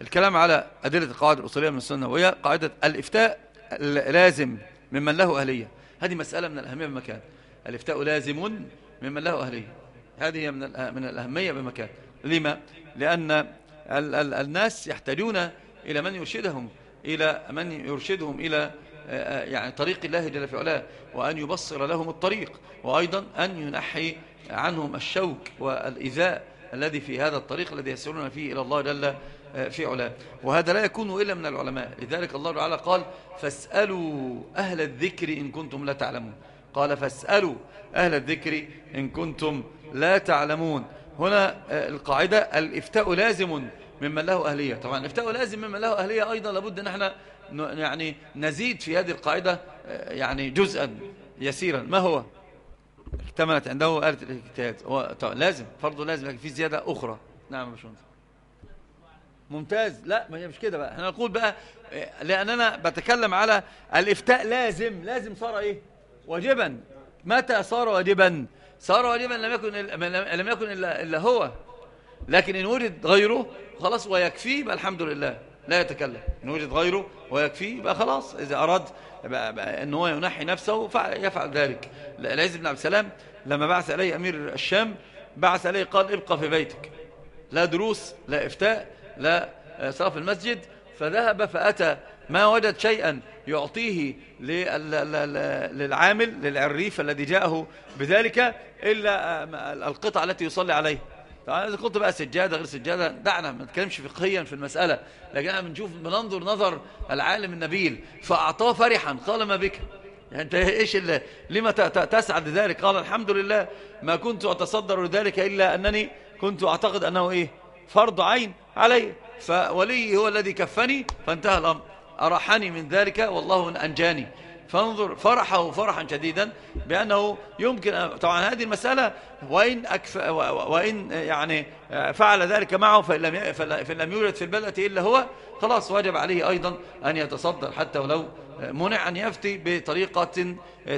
الكلام على أدلة القواعد الأصولية من السنة وهي قاعدة الإفتاء لازم ممن له أهلية. هذه مسألة من الأهمية بمكان. الإفتاء لازم ممن له أهلية. هذه من من الأهمية بمكان. لما؟ لأن ال ال الناس يحتاجون إلى من يرشدهم إلى من يرشدهم إلى يعني طريق الله جل في علاه وأن يبصر لهم الطريق وأيضا أن ينحي عنهم الشوك والإذاء الذي في هذا الطريق الذي يسيرون فيه إلى الله جل في علاه. وهذا لا يكون إلا من العلماء. لذلك الله تعالى قال فاسألوا أهل الذكر إن كنتم لا تعلمون. قال فاسألوا أهل الذكر إن كنتم لا تعلمون. هنا القاعدة الإفتاء لازم ممن له أهلية. طبعا الإفتاء لازم ممن له أهلية أيضا لابد أن إحنا يعني نزيد في هذه القاعدة يعني جزءا يسيرا. ما هو؟ اكتملت عنده آلة الاجتهاد. هو لازم فرضه لازم لكن في زيادة أخرى. نعم مش ممتاز. لا ما هي مش كده بقى. إحنا نقول بقى لأننا بتكلم على الإفتاء لازم. لازم صار إيه؟ واجبا. متى صار واجبا؟ صار واجبا لم يكن لم يكن إلا, إلا هو. لكن إن وجد غيره خلاص ويكفي بقى الحمد لله. لا يتكلم. إن وجد غيره ويكفي بقى خلاص إذا أراد أن هو ينحي نفسه يفعل ذلك. العز بن عبد السلام لما بعث إليه أمير الشام بعث إليه قال ابقى في بيتك. لا دروس لا إفتاء لا صلاة في المسجد. فذهب فأتى ما وجد شيئا يعطيه للعامل للعريف الذي جاءه بذلك إلا القطع التي يصلي عليه طبعا إذا كنت بقى سجادة غير سجادة دعنا ما نتكلمش فقهيا في المسألة لكن إحنا بنشوف بننظر نظر العالم النبيل فأعطاه فرحا قال ما بك؟ يعني أنت إيش اللي لما تسعد ذلك قال الحمد لله ما كنت أتصدر لذلك إلا أنني كنت أعتقد أنه إيه؟ فرض عين علي فولي هو الذي كفني فانتهى الأمر. أرحني من ذلك؟ والله أنجاني. فانظر فرحه فرحا شديدا بأنه يمكن طبعا هذه المسألة وإن, أكف وإن يعني فعل ذلك معه فإن لم, فإن لم يولد في البلدة إلا هو خلاص واجب عليه أيضا أن يتصدر حتى ولو منع أن يفتي بطريقة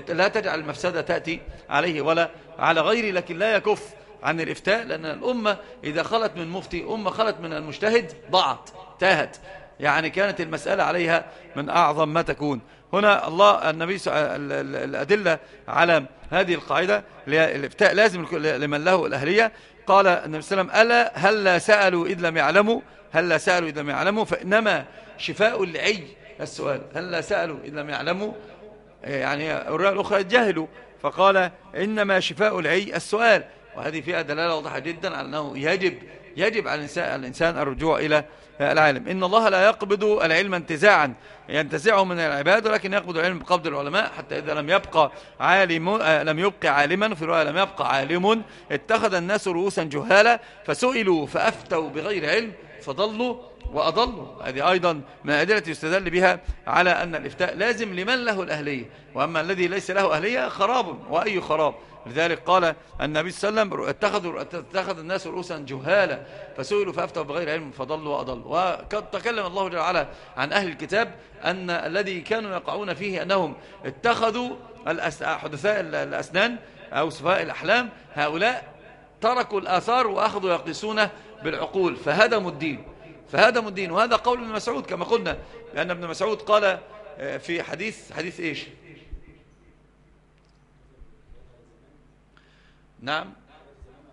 لا تجعل المفسدة تأتي عليه ولا على غيره لكن لا يكف عن الإفتاء لأن الأمة إذا خلت من مفتي أمة خلت من المجتهد ضاعت تاهت يعني كانت المسألة عليها من أعظم ما تكون. هنا الله النبي الأدلة على هذه القاعدة الإفتاء لازم لمن له الأهلية. قال النبي صلى الله عليه وسلم ألا هل سألوا إذ لم يعلموا؟ هل سألوا إذ لم يعلموا؟ فإنما شفاء العي السؤال هل سألوا إذ لم يعلموا؟ يعني الرؤية الأخرى جهلوا فقال إنما شفاء العي السؤال. وهذه فيها دلالة واضحة جدا على أنه يجب يجب على الإنسان الرجوع إلى العالم. إن الله لا يقبض العلم انتزاعا. ينتزعه من العباد ولكن يقبض العلم بقبض العلماء. حتى إذا لم يبقى عالم لم يبقى عالما في رواية لم يبقى عالم اتخذ الناس رؤوسا جهالا فسئلوا فأفتوا بغير علم فضلوا وأضلوا. هذه أيضا من الأدلة يستدل بها على أن الإفتاء لازم لمن له الأهلية. وأما الذي ليس له أهلية خراب وأي خراب؟ لذلك قال النبي صلى الله عليه وسلم اتخذوا اتخذ الناس رؤوسا جهالا فسئلوا فافتوا بغير علم فضلوا وأضلوا. وقد تكلم الله جل وعلا عن أهل الكتاب أن الذي كانوا يقعون فيه أنهم اتخذوا حدثاء الأسنان أو سفاء الأحلام هؤلاء تركوا الآثار وأخذوا يقيسونه بالعقول فهدموا الدين. فهدموا الدين وهذا قول ابن مسعود كما قلنا لأن ابن مسعود قال آه، في حديث حديث إيش؟ نعم.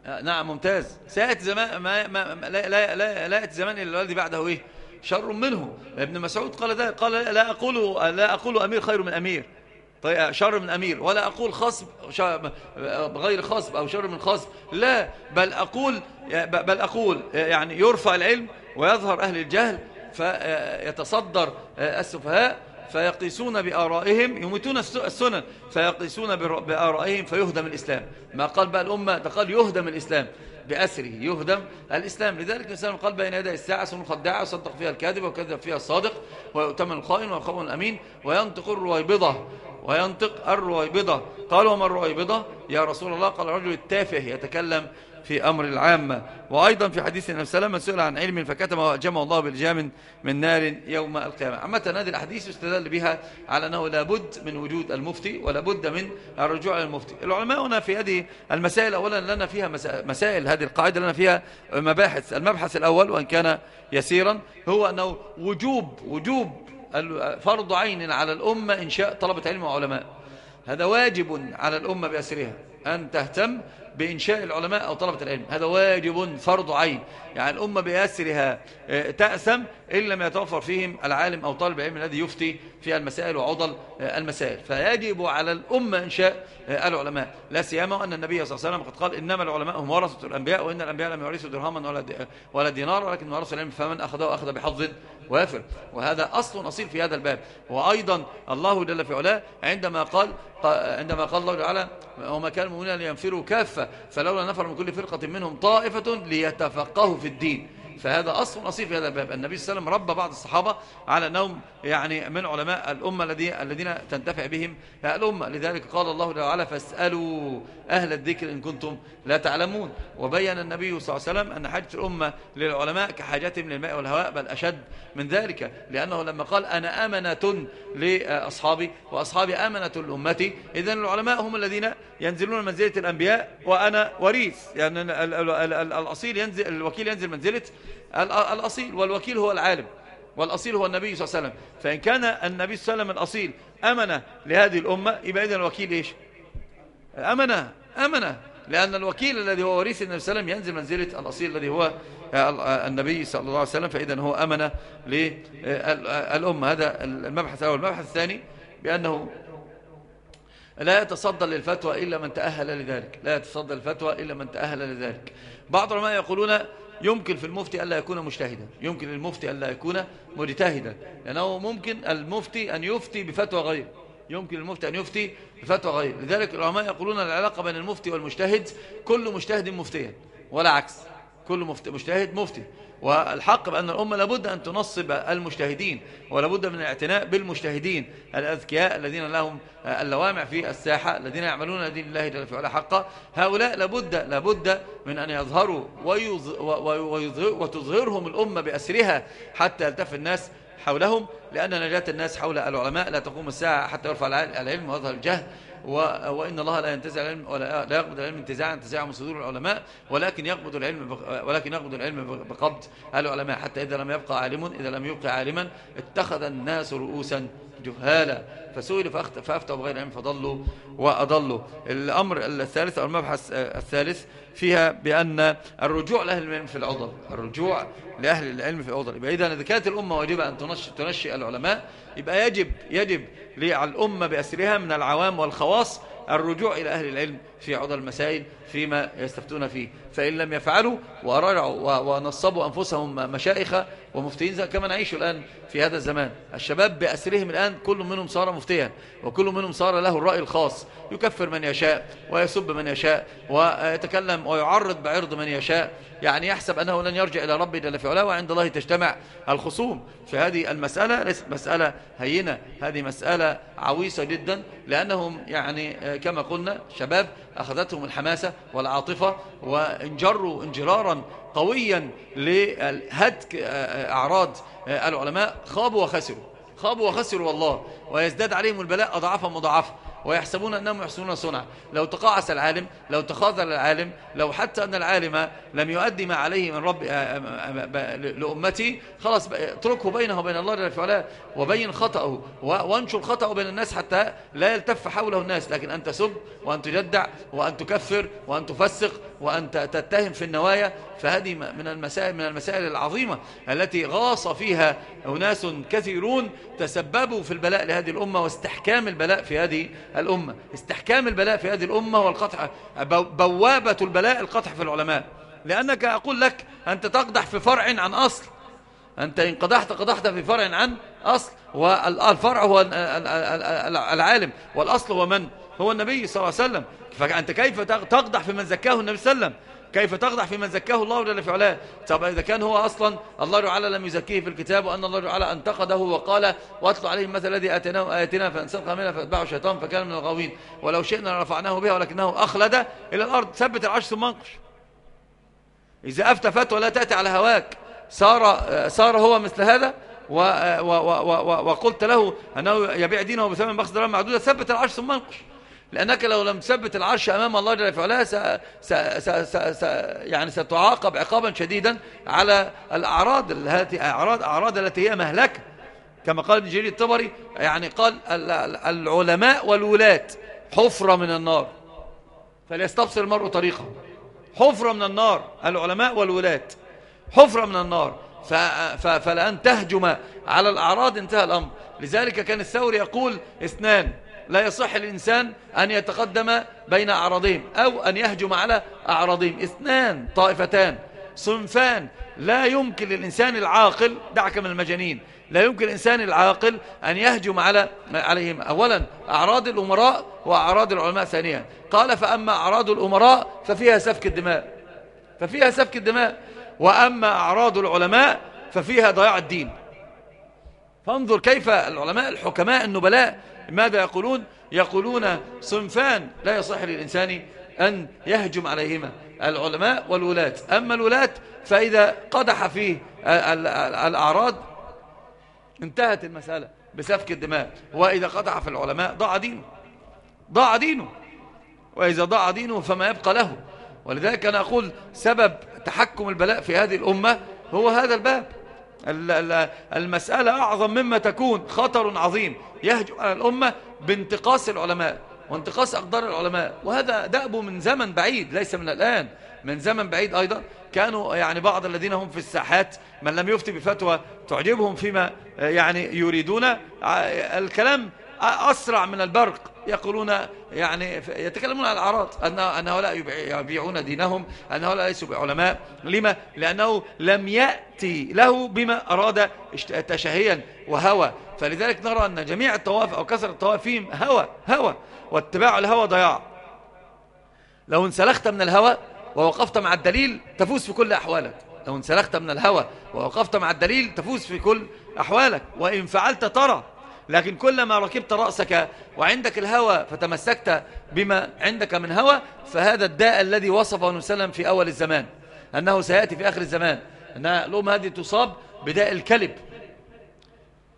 آه، نعم ممتاز. سيأتي زمان ما ما لا لا لا, لا يأتي زمان إلا الذي بعده إيه؟ شر منه. ابن مسعود قال ده قال لا أقول لا أقول أمير خير من أمير. طيب شر من أمير. ولا أقول خصب غير خصب أو شر من خصب. لا بل أقول بل أقول يعني يرفع العلم ويظهر أهل الجهل فيتصدر السفهاء فيقيسون بآرائهم يميتون السنن فيقيسون بآرائهم فيهدم الإسلام. ما قال بقى الأمة ده قال يهدم الإسلام بأسره يهدم الإسلام. لذلك الإنسان قال بين يدي الساعة سن خداعة وصدق فيها الكاذب وكذب فيها الصادق ويؤتمن الخائن ويخون الأمين وينطق الرويبضة وينطق الرويبضة. قال وما الرويبضة؟ يا رسول الله قال الرجل التافه يتكلم في أمر العامة. وأيضا في حديث النبي صلى الله عليه وسلم سئل عن علم فكتم وجمع الله بالجام من نار يوم القيامة. عامة هذه الأحاديث يستدل بها على أنه لابد من وجود المفتي ولابد من الرجوع للمفتي العلماء هنا في هذه المسائل أولا لنا فيها مسائل هذه القاعدة لنا فيها مباحث. المبحث الأول وإن كان يسيرا هو أنه وجوب وجوب فرض عين على الأمة إنشاء طلبة علم وعلماء. هذا واجب على الأمة بأسرها أن تهتم بإنشاء العلماء أو طلبة العلم. هذا واجب فرض عين. يعني الأمة بأسرها آه، تأسم إن لم يتوفر فيهم العالم أو طالب العلم الذي يفتي في المسائل وعضل آه، المسائل. فيجب على الأمة إنشاء آه، العلماء. لا سيما أن النبي صلى الله عليه وسلم قد قال إنما العلماء هم ورثة الأنبياء وإن الأنبياء لم يورثوا درهما ولا دينار ولكن ورثوا العلم فمن أخذه أخذ بحظ وافر. وهذا أصل أصيل في هذا الباب. وأيضا الله جل في علاه عندما قال عندما قال الله تعالى وما كان المؤمنين لينفروا كافة فلولا نفر من كل فرقة منهم طائفة ليتفقهوا في الدين. فهذا أصل أصيل في هذا الباب. النبي صلى الله عليه وسلم ربى بعض الصحابة على أنهم يعني من علماء الأمة الذين تنتفع بهم الأمة. لذلك قال الله تعالى فاسألوا أهل الذكر إن كنتم لا تعلمون. وبين النبي صلى الله عليه وسلم أن حاجة الأمة للعلماء كحاجتهم للماء والهواء بل أشد من ذلك. لأنه لما قال أنا أمنة لأصحابي وأصحابي أمنة لأمتي إذن العلماء هم الذين ينزلون منزلة الأنبياء وأنا وريث. يعني الأصيل ينزل الوكيل ينزل منزلة الأصيل والوكيل هو العالم والأصيل هو النبي صلى الله عليه وسلم. فإن كان النبي صلى الله عليه وسلم الأصيل أمنة لهذه الأمة يبقى إذن الوكيل إيش؟ أمنة أمنة لأن الوكيل الذي هو وريث النبي صلى الله عليه وسلم ينزل منزلة الأصيل الذي هو النبي صلى الله عليه وسلم فإذا هو أمنة للأمة هذا المبحث الأول. المبحث الثاني بأنه لا يتصدى للفتوى إلا من تأهل لذلك. لا يتصدى للفتوى إلا من تأهل لذلك. بعض العلماء يقولون يمكن في المفتي ألا يكون مجتهدا. يمكن للمفتي ألا يكون مجتهدا. لأنه ممكن المفتي أن يفتي بفتوى غير يمكن المفتي أن يفتي بفتوى غير. لذلك العلماء يقولون العلاقة بين المفتي والمجتهد كل مجتهد مفتيا ولا عكس. كل مجتهد مفتي. والحق بأن الأمة لابد أن تنصب المجتهدين ولابد من الاعتناء بالمجتهدين. الأذكياء الذين لهم اللوامع في الساحة الذين يعملون دين الله جل وعلا حقا. هؤلاء لابد لابد من أن يظهروا وتظهرهم الأمة بأسرها حتى يلتف الناس حولهم لأن نجاة الناس حول العلماء لا تقوم الساعة حتى يرفع العلم ويظهر الجهل وإن الله لا ينتزع العلم ولا لا يقبض العلم انتزاعا انتزاعا من صدور العلماء ولكن يقبض العلم ولكن يقبض العلم بقبض العلماء حتى إذا لم يبقى عالم إذا لم يبقى عالما اتخذ الناس رؤوسا جهالا. فسئلوا فأفتوا بغير علم فضلوا وأضلوا. الأمر الثالث أو المبحث الثالث فيها بأن الرجوع لأهل العلم في العضل الرجوع لأهل العلم في العضل. يبقى إذا كانت الأمة واجبة أن تنشئ العلماء يبقى يجب يجب للأمة بأسرها من العوام والخواص الرجوع إلى أهل العلم في عضل المسائل فيما يستفتون فيه. فإن لم يفعلوا ورجعوا ونصبوا أنفسهم مشائخ ومفتين كما نعيش الآن في هذا الزمان. الشباب بأسرهم الآن كل منهم صار مفتيا وكل منهم صار له الرأي الخاص. يكفر من يشاء ويسب من يشاء ويتكلم ويعرض بعرض من يشاء. يعني يحسب أنه لن يرجع إلى ربي جل في علاه وعند الله تجتمع الخصوم في هذه المسألة. ليست مسألة هينة هذه مسألة عويصة جدا لأنهم يعني كما قلنا شباب أخذتهم الحماسة والعاطفة وانجروا انجرارا قويا لهتك أعراض العلماء. خابوا وخسروا خابوا وخسروا والله ويزداد عليهم البلاء أضعافا مضاعفة. ويحسبون أنهم يحسنون صنعا. لو تقاعس العالم لو تخاذل العالم لو حتى أن العالم لم يؤدي ما عليه من رب لأمتي خلاص اتركه بينه وبين الله جل وعلا وبين خطأه وانشر خطأه بين الناس حتى لا يلتف حوله الناس. لكن أن تسب وأن تجدع وأن تكفر وأن تفسق وأن تتهم في النوايا فهذه من المسائل من المسائل العظيمة التي غاص فيها أناس كثيرون تسببوا في البلاء لهذه الأمة واستحكام البلاء في هذه الأمة. استحكام البلاء في هذه الأمة والقطع بوابة البلاء القطع في العلماء. لأنك أقول لك أنت تقدح في فرع عن أصل. أنت إن قدحت قدحت في فرع عن أصل والفرع هو العالم. والأصل هو من؟ هو النبي صلى الله عليه وسلم. فأنت كيف تقدح في من زكاه النبي صلى الله عليه وسلم؟ كيف تخضع في من زكاه الله جل في علاه؟ طب إذا كان هو أصلا الله تعالى لم يزكيه في الكتاب وأن الله تعالى انتقده وقال واتلو عليهم مثل الذي آتيناه آياتنا فانسلخ منها فأتبعه الشيطان فكان من الغاوين. ولو شئنا لرفعناه بها ولكنه أخلد إلى الأرض. ثبت العرش ثم انقش. إذا أفتى فتوى لا تأتي على هواك. صار, صار هو مثل هذا. و و و وقلت له أنه يبيع دينه بثمن بخس درهم معدودة. ثبت العرش ثم انقش. لأنك لو لم تثبت العرش أمام الله جل وعلا س... س... س... س... س... يعني ستعاقب عقابا شديدا على الأعراض التي أعراض أعراض التي هي مهلكة. كما قال ابن جرير الطبري يعني قال العلماء والولاة حفرة من النار. فليستبصر المرء طريقه. حفرة من النار العلماء والولاة حفرة من النار. ف... ف... فلأن تهجم على الأعراض انتهى الأمر. لذلك كان الثوري يقول اثنان لا يصح الإنسان أن يتقدم بين أعراضهم أو أن يهجم على أعراضهم اثنان طائفتان. صنفان. لا يمكن للإنسان العاقل دعك من المجانين. لا يمكن الإنسان العاقل أن يهجم على عليهم. أولا أعراض الأمراء وأعراض العلماء ثانيا. قال فأما أعراض الأمراء ففيها سفك الدماء. ففيها سفك الدماء. وأما أعراض العلماء ففيها ضياع الدين. فانظر كيف العلماء الحكماء النبلاء ماذا يقولون؟ يقولون صنفان لا يصح للإنسان أن يهجم عليهما العلماء والولاة. أما الولاة فإذا قدح فيه الأعراض انتهت المسألة بسفك الدماء. وإذا قدح في العلماء ضاع دينه. ضاع دينه. وإذا ضاع دينه فما يبقى له. ولذلك أنا أقول سبب تحكم البلاء في هذه الأمة هو هذا الباب. المسألة أعظم مما تكون خطر عظيم. يهجم على الأمة بانتقاص العلماء وانتقاص أقدار العلماء. وهذا دأبه من زمن بعيد ليس من الآن. من زمن بعيد أيضا. كانوا يعني بعض الذين هم في الساحات من لم يفتي بفتوى تعجبهم فيما يعني يريدون. الكلام أسرع من البرق. يقولون يعني يتكلمون عن الأعراض. أن, أن هؤلاء يبيعون دينهم. أن هؤلاء ليسوا بعلماء. لما؟ لأنه لم يأتي له بما أراد تشهيا وهوى. فلذلك نرى أن جميع الطواف أو كثر الطواف فيهم هوى هوى. واتباع الهوى ضياع. لو انسلخت من الهوى ووقفت مع الدليل تفوز في كل أحوالك. لو انسلخت من الهوى ووقفت مع الدليل تفوز في كل أحوالك. وإن فعلت ترى لكن كلما ركبت رأسك وعندك الهوى فتمسكت بما عندك من هوى فهذا الداء الذي وصفه النبي في أول الزمان أنه سيأتي في آخر الزمان. أن الأمة هذه تصاب بداء الكلب.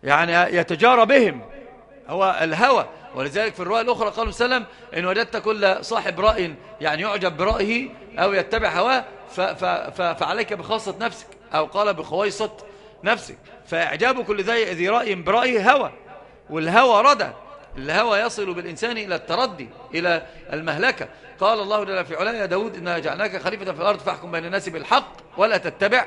يعني يتجارى بهم. هو الهوى. ولذلك في الرواية الأخرى قال وسلم إن وجدت كل صاحب رأي يعني يعجب برأيه أو يتبع هواه فعليك بخاصة نفسك أو قال بخويصة نفسك. فإعجاب كل ذي رأي برأيه هوى. والهوى ردى الهوى يصل بالإنسان إلى التردي إلى المهلكة. قال الله جل في علاه يا داود إنا جعلناك خليفة في الأرض فاحكم بين الناس بالحق ولا تتبع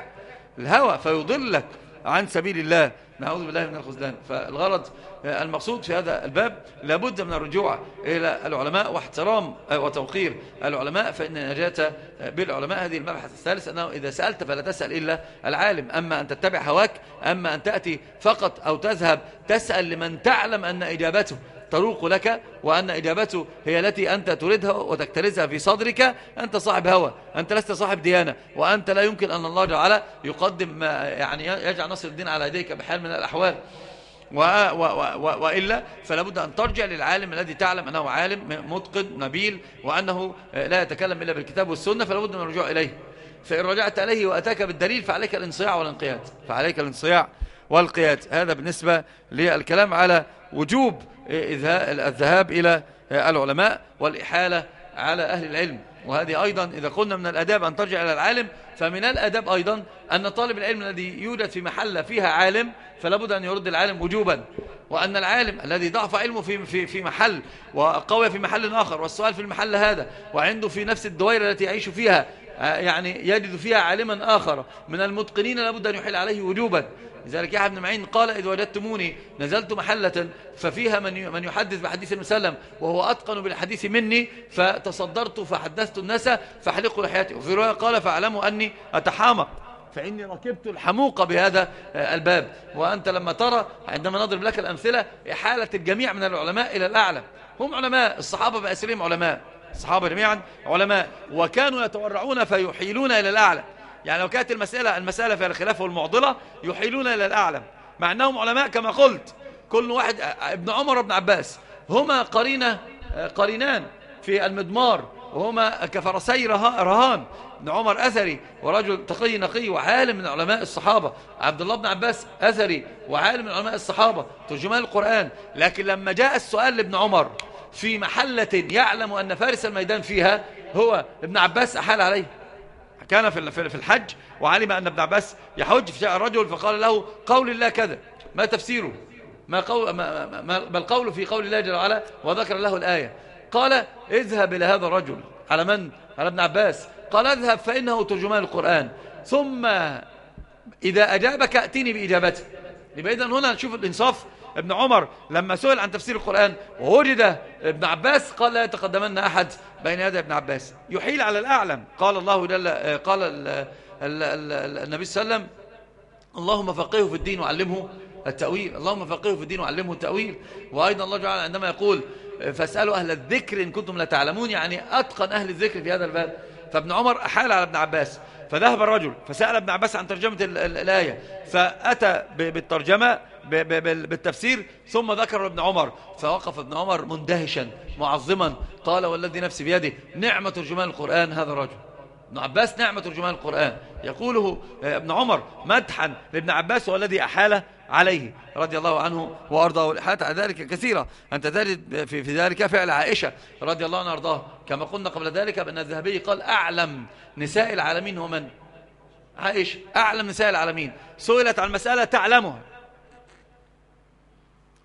الهوى فيضلك. عن سبيل الله. نعوذ بالله من الخزلان. فالغرض المقصود في هذا الباب لابد من الرجوع إلى العلماء واحترام وتوقير العلماء فإن النجاة بالعلماء. هذه المبحث الثالث أنه إذا سألت فلا تسأل إلا العالم. أما أن تتبع هواك أما أن تأتي فقط أو تذهب تسأل لمن تعلم أن إجابته تروق لك وأن إجابته هي التي أنت تريدها وتكترزها في صدرك. أنت صاحب هوى أنت لست صاحب ديانة وأنت لا يمكن أن الله جعل يقدم ما يعني يجعل نصر الدين على يديك بحال من الأحوال. و و و وإلا فلا بد أن ترجع للعالم الذي تعلم أنه عالم متقن نبيل وأنه لا يتكلم إلا بالكتاب والسنة فلا بد من الرجوع إليه. فإن رجعت إليه وأتاك بالدليل فعليك الانصياع والانقياد. فعليك الانصياع والقياد هذا بالنسبة للكلام على وجوب الذهاب إلى العلماء والإحالة على أهل العلم. وهذه أيضا إذا قلنا من الأداب أن ترجع إلى العالم فمن الأداب أيضا أن طالب العلم الذي يوجد في محلة فيها عالم فلا بد أن يرد العالم وجوبا. وأن العالم الذي ضعف علمه في في في محل وقوي في محل آخر والسؤال في المحل هذا وعنده في نفس الدويرة التي يعيش فيها يعني يجد فيها عالما آخر من المتقنين لابد أن يحل عليه وجوبا. لذلك يحيى بن معين قال إذ وجدتموني نزلت محلة ففيها من من يحدث بحديث المسلم وهو أتقن بالحديث مني فتصدرت فحدثت الناس فحلقوا لحياتي. وفي رواية قال فاعلموا أني أتحامق فإني ركبت الحموقة بهذا الباب. وأنت لما ترى عندما نضرب لك الأمثلة إحالة الجميع من العلماء إلى الأعلى هم علماء الصحابة بأسرهم علماء الصحابة جميعا علماء. وكانوا يتورعون فيحيلون إلى الأعلى. يعني لو كانت المسألة المسألة في الخلاف والمعضلة يحيلون إلى الأعلى مع أنهم علماء كما قلت. كل واحد ابن عمر وابن عباس. هما قرينة قرينان في المدمار. وهما كفرسي رهان. ابن عمر أثري ورجل تقي نقي وعالم من علماء الصحابة. عبد الله بن عباس أثري وعالم من علماء الصحابة. ترجمان القرآن. لكن لما جاء السؤال لابن عمر في محلة يعلم أن فارس الميدان فيها هو ابن عباس أحال عليه. كان في الحج وعلم أن ابن عباس يحج فجاء الرجل فقال له قول الله كذا. ما تفسيره؟ ما قول ما ما ما القول في قول الله جل وعلا؟ وذكر له الآية. قال اذهب إلى هذا الرجل. على من؟ على ابن عباس. قال اذهب فإنه ترجمان القرآن. ثم إذا أجابك أتيني بإجابته. يبقى إذن هنا نشوف الإنصاف ابن عمر لما سئل عن تفسير القرآن ووجد ابن عباس قال لا يتقدمن أحد بين يدي ابن عباس. يحيل على الأعلم. قال الله جل قال النبي صلى الله عليه وسلم اللهم فقهه في الدين وعلمه التأويل اللهم فقهه في الدين وعلمه التأويل. وأيضا الله تعالى عندما يقول فاسألوا أهل الذكر إن كنتم لا تعلمون يعني أتقن أهل الذكر في هذا الباب. فابن عمر أحال على ابن عباس فذهب الرجل فسأل ابن عباس عن ترجمة الآية. فأتى بالترجمة بالتفسير ثم ذكر ابن عمر فوقف ابن عمر مندهشا معظما قال والذي نفسي بيده نعمة ترجمان القرآن هذا الرجل. ابن عباس نعمة ترجمان القرآن. يقوله ابن عمر مدحا لابن عباس والذي أحال عليه رضي الله عنه وأرضاه. على ذلك كثيرة. أنت تجد في, ذلك فعل عائشة رضي الله عنها وأرضاه. كما قلنا قبل ذلك بأن الذهبي قال أعلم نساء العالمين هو من؟ عائشة أعلم نساء العالمين. سئلت عن مسألة تعلمها.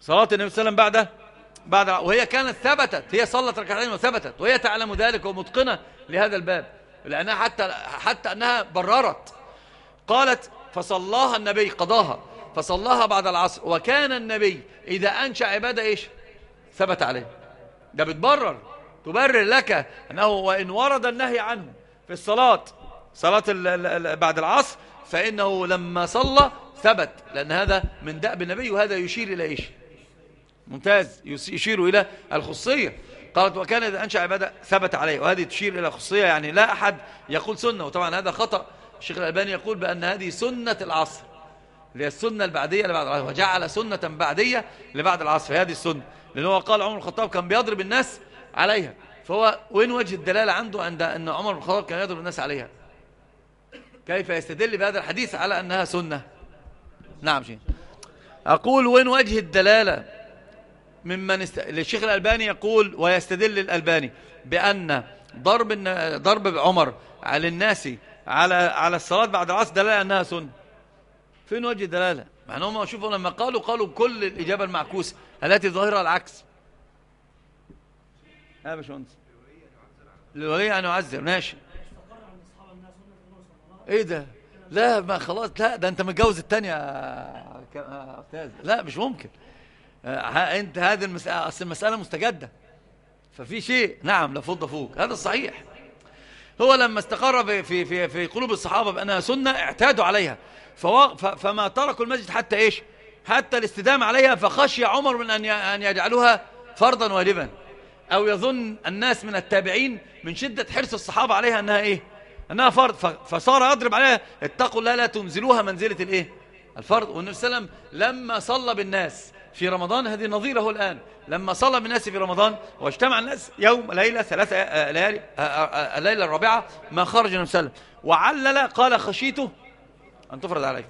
صلاة النبي صلى الله عليه وسلم بعد بعد وهي كانت ثبتت. هي صلت ركعتين وثبتت. وهي تعلم ذلك ومتقنة لهذا الباب. لأنها حتى حتى أنها بررت. قالت فصلاها النبي. قضاها. فصلاها بعد العصر. وكان النبي إذا أنشأ عبادة إيش؟ ثبت عليه. ده بتبرر. تبرر لك أنه وإن ورد النهي عنه في الصلاة صلاة بعد العصر فإنه لما صلى ثبت. لأن هذا من دأب النبي وهذا يشير إلى إيش؟ ممتاز يشير إلى الخصية. قالت وكان إذا أنشأ عبادة ثبت عليه. وهذه تشير إلى الخصية يعني لا أحد يقول سنة. وطبعا هذا خطأ. الشيخ الألباني يقول بأن هذه سنة العصر. اللي هي السنة البعدية لبعد العصر. وجعل سنة بعدية لبعد العصر. هذه السنة. لأنه قال عمر الخطاب كان بيضرب الناس عليها. فهو وين وجه الدلالة عنده؟ عند أن عمر الخطاب كان يضرب الناس عليها. كيف يستدل بهذا الحديث على أنها سنة؟ نعم شيء أقول وين وجه الدلالة؟ ممن است... الشيخ الألباني يقول ويستدل الألباني بأن ضرب ضرب عمر على الناس على على الصلاة بعد العصر دلالة أنها سنة. فين وجه الدلالة؟ مع أنهم شوفوا لما قالوا قالوا كل الإجابة المعكوسة التي ظاهرة العكس. ها باشمهندس. الولي أن يعذر ماشي. إيه ده؟ لا ما خلاص لا ده أنت متجوز التانية أستاذ. لا مش ممكن. انت هذه المسألة أصل المسألة مستجدة. ففي شيء نعم لفض فوق. هذا الصحيح هو لما استقر في في في, في قلوب الصحابة بأنها سنة اعتادوا عليها. فما تركوا المسجد حتى إيش؟ حتى الاستدامة عليها فخشي عمر من أن أن يجعلوها فرضا واجبا. أو يظن الناس من التابعين من شدة حرص الصحابة عليها أنها إيه؟ أنها فرض. فصار يضرب عليها اتقوا الله لا تنزلوها منزلة الإيه؟ الفرض. والنبي صلى الله عليه وسلم لما صلى بالناس في رمضان هذه نظيره الآن. لما صلى بالناس في رمضان واجتمع الناس يوم ليلة ثلاثة آه، ليالي آه، آه، الليلة الرابعة ما خرج النبي صلى الله عليه وسلم. وعلل قال خشيته. أن تفرض عليه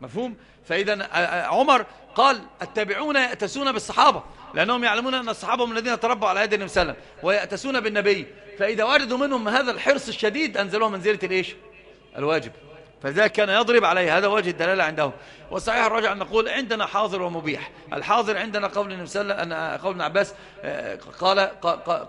مفهوم؟ فإذا عمر قال التابعون يأتسون بالصحابة؟ لأنهم يعلمون أن الصحابة هم الذين تربوا على يد النبي صلى الله عليه وسلم ويأتسون بالنبي. فإذا وجدوا منهم هذا الحرص الشديد أنزلوه منزلة الإيش؟ الواجب. فلذلك كان يضرب عليه. هذا وجه الدلالة عندهم. والصحيح الراجع أن نقول عندنا حاظر ومبيح. الحاظر عندنا قول النبي صلى الله عليه وسلم قول ابن عباس قال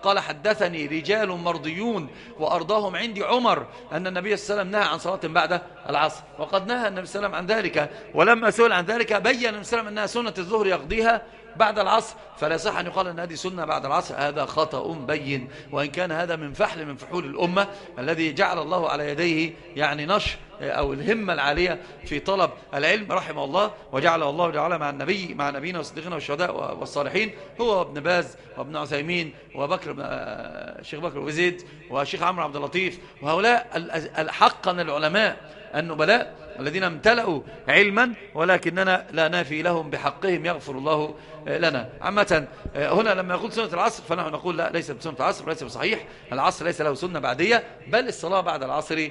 قال حدثني رجال مرضيون وأرضاهم عندي عمر أن النبي صلى الله عليه وسلم نهى عن صلاة بعد العصر. وقد نهى النبي صلى الله عليه وسلم عن ذلك ولما سئل عن ذلك بين النبي صلى الله عليه وسلم أنها سنة الظهر يقضيها بعد العصر فلا يصح أن يقال أن هذه سنة بعد العصر. هذا خطأ بين وإن كان هذا من فحل من فحول الأمة الذي جعل الله على يديه يعني نشر أو الهمة العالية في طلب العلم رحمه الله وجعل الله تعالى مع النبي مع نبينا وصديقنا والشهداء والصالحين هو وابن باز وابن عثيمين وبكر الشيخ بكر وزيد والشيخ عمرو عبد اللطيف وهؤلاء حقا العلماء النبلاء الذين امتلأوا علما ولكننا لا نافي لهم بحقهم يغفر الله لنا. عامة هنا لما يقول سنة العصر فنحن نقول لا ليس بسنة العصر وليس بصحيح. العصر ليس له سنة بعدية بل الصلاة بعد العصر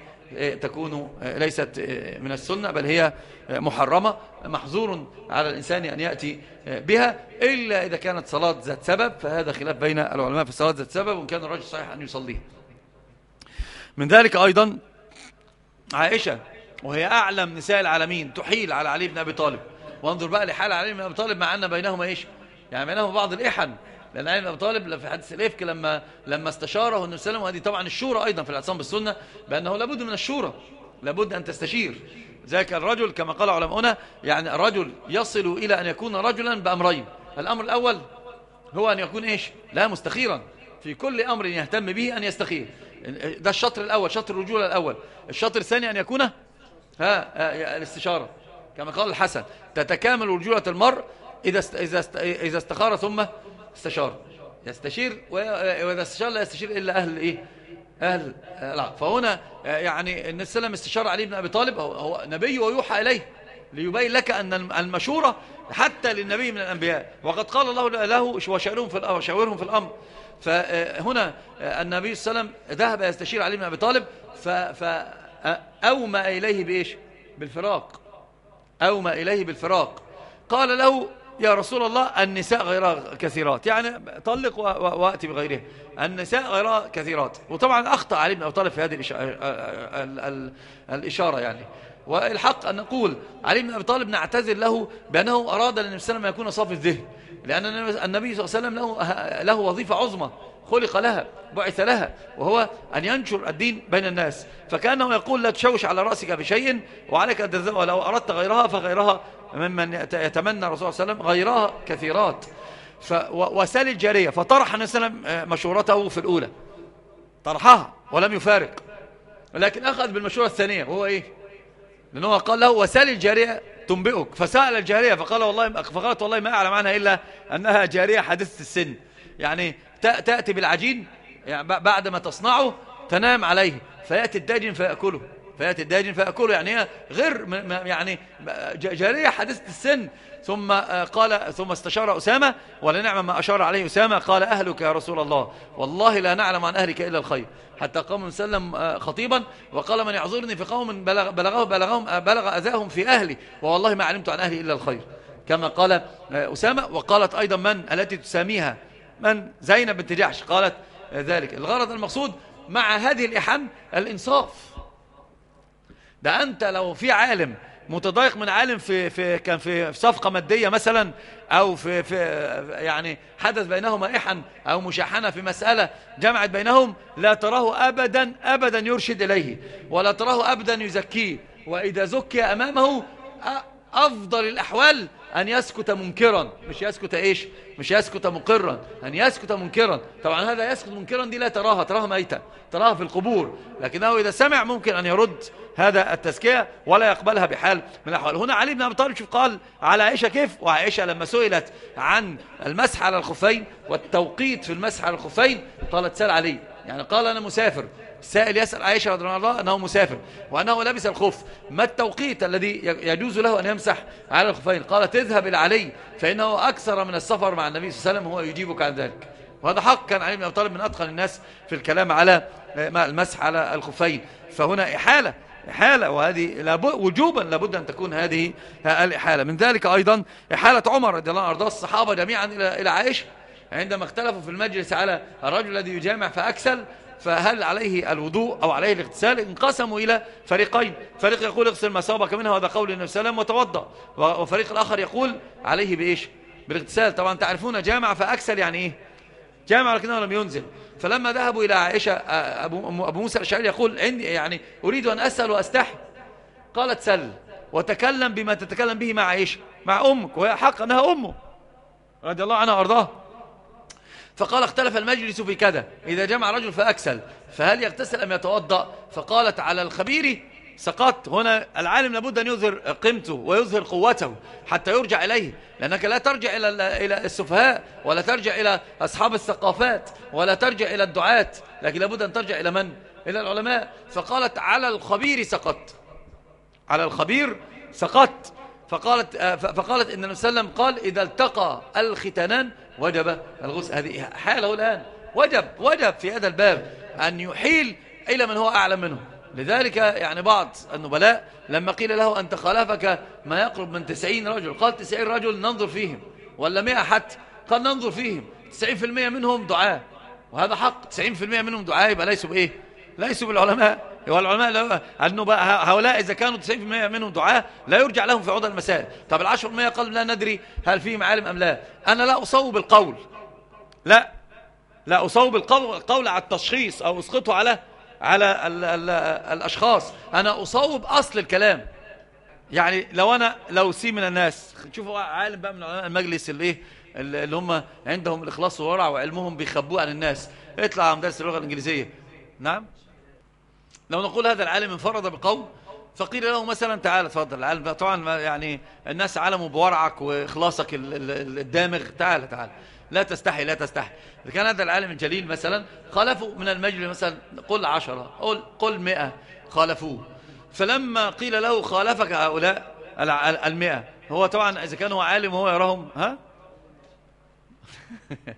تكون ليست من السنة بل هي محرمة. محظور على الإنسان أن يأتي بها إلا إذا كانت صلاة ذات سبب فهذا خلاف بين العلماء في الصلاة ذات سبب وإن كان الرجل صحيح أن يصليه من ذلك أيضا عائشة وهي أعلم نساء العالمين تحيل على علي بن أبي طالب. وانظر بقى لحال علي بن أبي طالب مع أن بينهما إيش؟ يعني بينهما بعض الإحن. لأن علي بن أبي طالب في حديث الإفك لما, لما استشاره النبي صلى الله عليه وسلم وهذه طبعا الشورى أيضا في الاعتصام بالسنة بأنه لابد من الشورى لابد أن تستشير. ذاك الرجل كما قال علماؤنا يعني الرجل يصل إلى أن يكون رجلا بأمرين. الأمر الأول هو أن يكون إيش؟ لا مستخيرا. في كل أمر يهتم به أن يستخير. ده الشطر الأول شطر الرجولة الأول. الشطر الثاني أن يكون ها الاستشارة. كما قال الحسن تتكامل رجولة المرء إذا إذا إذا استخار ثم استشار. يستشير وإذا استشار لا يستشير إلا أهل إيه؟ أهل لا فهنا يعني النبي صلى استشار علي بن أبي طالب هو نبي ويوحى إليه ليبين لك أن المشورة حتى للنبي من الأنبياء. وقد قال الله له وشاورهم في الأمر. فهنا النبي صلى الله عليه وسلم ذهب يستشير علي بن أبي طالب فأومى إليه بإيش؟ بالفراق. أومى إليه بالفراق. قال له يا رسول الله النساء غير كثيرات. يعني طلق وأتي بغيرها. النساء غير كثيرات. وطبعا أخطأ علي بن أبي طالب في هذه الإشارة يعني. والحق أن نقول علي بن أبي طالب نعتذر له بأنه أراد للنبي صلى الله عليه وسلم يكون صافي الذهن. لأن النبي صلى الله عليه وسلم له, له وظيفة عظمى. خلق لها بعث لها وهو أن ينشر الدين بين الناس. فكأنه يقول لا تشوش على رأسك بشيء وعليك أن تذهب ولو أردت غيرها فغيرها ممن يتمنى الرسول صلى الله عليه وسلم غيرها كثيرات. وسال الجارية. فطرح النبي صلى الله عليه وسلم مشورته في الأولى. طرحها ولم يفارق. لكن أخذ بالمشورة الثانية. وهو إيه؟ لأنه قال له وسأل الجارية تنبئك. فسأل الجارية فقال والله فقالت والله ما أعلم عنها إلا أنها جارية حديثة السن. يعني تأتي بالعجين يعني بعد ما تصنعه تنام عليه. فيأتي الداجن فيأكله. فيأتي الداجن فيأكله. يعني هي غير يعني جارية حديثة السن. ثم قال ثم استشار أسامة. ولنعم ما أشار عليه أسامة. قال أهلك يا رسول الله. والله لا نعلم عن أهلك إلا الخير. حتى قام سلم خطيبا وقال من يعذرني في قوم بلغ بلغه بلغهم بلغ أذاهم في أهلي والله ما علمت عن أهلي إلا الخير. كما قال أسامة وقالت أيضا من؟ التي تساميها. من؟ زينب بنت جحش قالت ذلك. الغرض المقصود مع هذه الإحن الإنصاف. ده أنت لو في عالم متضايق من عالم في في كان في صفقة مادية مثلا أو في في يعني حدث بينهما إحن أو مشاحنة في مسألة جمعت بينهم لا تراه أبدا أبدا يرشد إليه ولا تراه أبدا يزكيه. وإذا زكي أمامه أفضل الأحوال أن يسكت منكرا. مش يسكت إيش؟ مش يسكت مقرا. أن يسكت منكرا. طبعا هذا يسكت منكرا دي لا تراها تراها ميتة تراها في القبور. لكنه إذا سمع ممكن أن يرد هذا التزكية ولا يقبلها بحال من الأحوال. هنا علي بن أبي طالب شوف قال على عائشة كيف؟ وعائشة لما سئلت عن المسح على الخفين والتوقيت في المسح على الخفين قالت سأل علي. يعني قال أنا مسافر. السائل يسأل عائشة رضي الله أنه مسافر وأنه لبس الخف. ما التوقيت الذي يجوز له أن يمسح على الخفين؟ قال تذهب إلى علي فإنه أكثر من السفر مع النبي صلى الله عليه وسلم هو يجيبك عن ذلك. وهذا حق كان علي بن أبي طالب من أتقن الناس في الكلام على المسح على الخفين. فهنا إحالة إحالة وهذه وجوبا لابد أن تكون هذه الإحالة. من ذلك أيضا إحالة عمر رضي الله عنه الصحابة جميعا إلى عائشة. عندما اختلفوا في المجلس على الرجل الذي يجامع فأكسل فهل عليه الوضوء أو عليه الاغتسال؟ انقسموا إلى فريقين. فريق يقول اغسل ما منها هذا قول النبي صلى الله عليه وسلم وتوضأ وفريق الآخر يقول عليه بإيش؟ بالاغتسال. طبعا تعرفون جامع فأكسل يعني إيه؟ جامع لكنه لم ينزل. فلما ذهبوا إلى عائشة أبو, أبو موسى الأشعري يقول عندي يعني أريد أن أسأل وأستحي. قالت سل. وتكلم بما تتكلم به مع عائشة مع أمك. وهي حق أنها أمه. رضي الله عنها وأرضاه. فقال اختلف المجلس في كذا. إذا جمع رجل فأكسل. فهل يغتسل أم يتوضأ؟ فقالت على الخبير سقط هنا العالم لابد أن يظهر قيمته ويظهر قوته حتى يرجع إليه لأنك لا ترجع إلى إلى السفهاء ولا ترجع إلى أصحاب الثقافات ولا ترجع إلى الدعاة لكن لابد أن ترجع إلى من؟ إلى العلماء. فقالت على الخبير سقط على الخبير سقط فقالت فقالت إن النبي صلى الله عليه وسلم قال إذا التقى الختانان وجب الغسل هذه حاله الآن. وجب وجب في هذا الباب أن يحيل إلى من هو أعلم منه. لذلك يعني بعض النبلاء لما قيل له أنت خلافك ما يقرب من تسعين رجل قال تسعين رجل ننظر فيهم ولا مئة حتى قال ننظر فيهم. تسعين في المئة منهم دعاء وهذا حق تسعين في المئة منهم دعاء يبقى ليسوا بإيه؟ ليسوا بالعلماء. والعلماء أنه بقى هؤلاء إذا كانوا 90% منهم دعاء لا يرجع لهم في عودة المسائل. طب العشر المية قال لا ندري هل فيهم عالم أم لا. أنا لا أصوب القول. لا. لا أصوب القول على التشخيص أو أسقطه على على ال ال الأشخاص. أنا أصوب أصل الكلام. يعني لو أنا لو سي من الناس. شوفوا عالم بقى من علماء المجلس اللي إيه؟ اللي هم عندهم الإخلاص والورع وعلمهم بيخبوه عن الناس. اطلع على مدرس اللغة الإنجليزية. نعم؟ لو نقول هذا العالم انفرد بقول فقيل له مثلا تعال اتفضل. العالم طبعا يعني الناس علموا بورعك وإخلاصك الدامغ. تعال تعال. لا تستحي لا تستحي. إذا كان هذا العالم الجليل مثلا خالفوا من المجلس مثلا قل عشرة قل, قل مئة خالفوه. فلما قيل له خالفك هؤلاء المئة هو طبعا إذا كان هو عالم وهو يراهم ها؟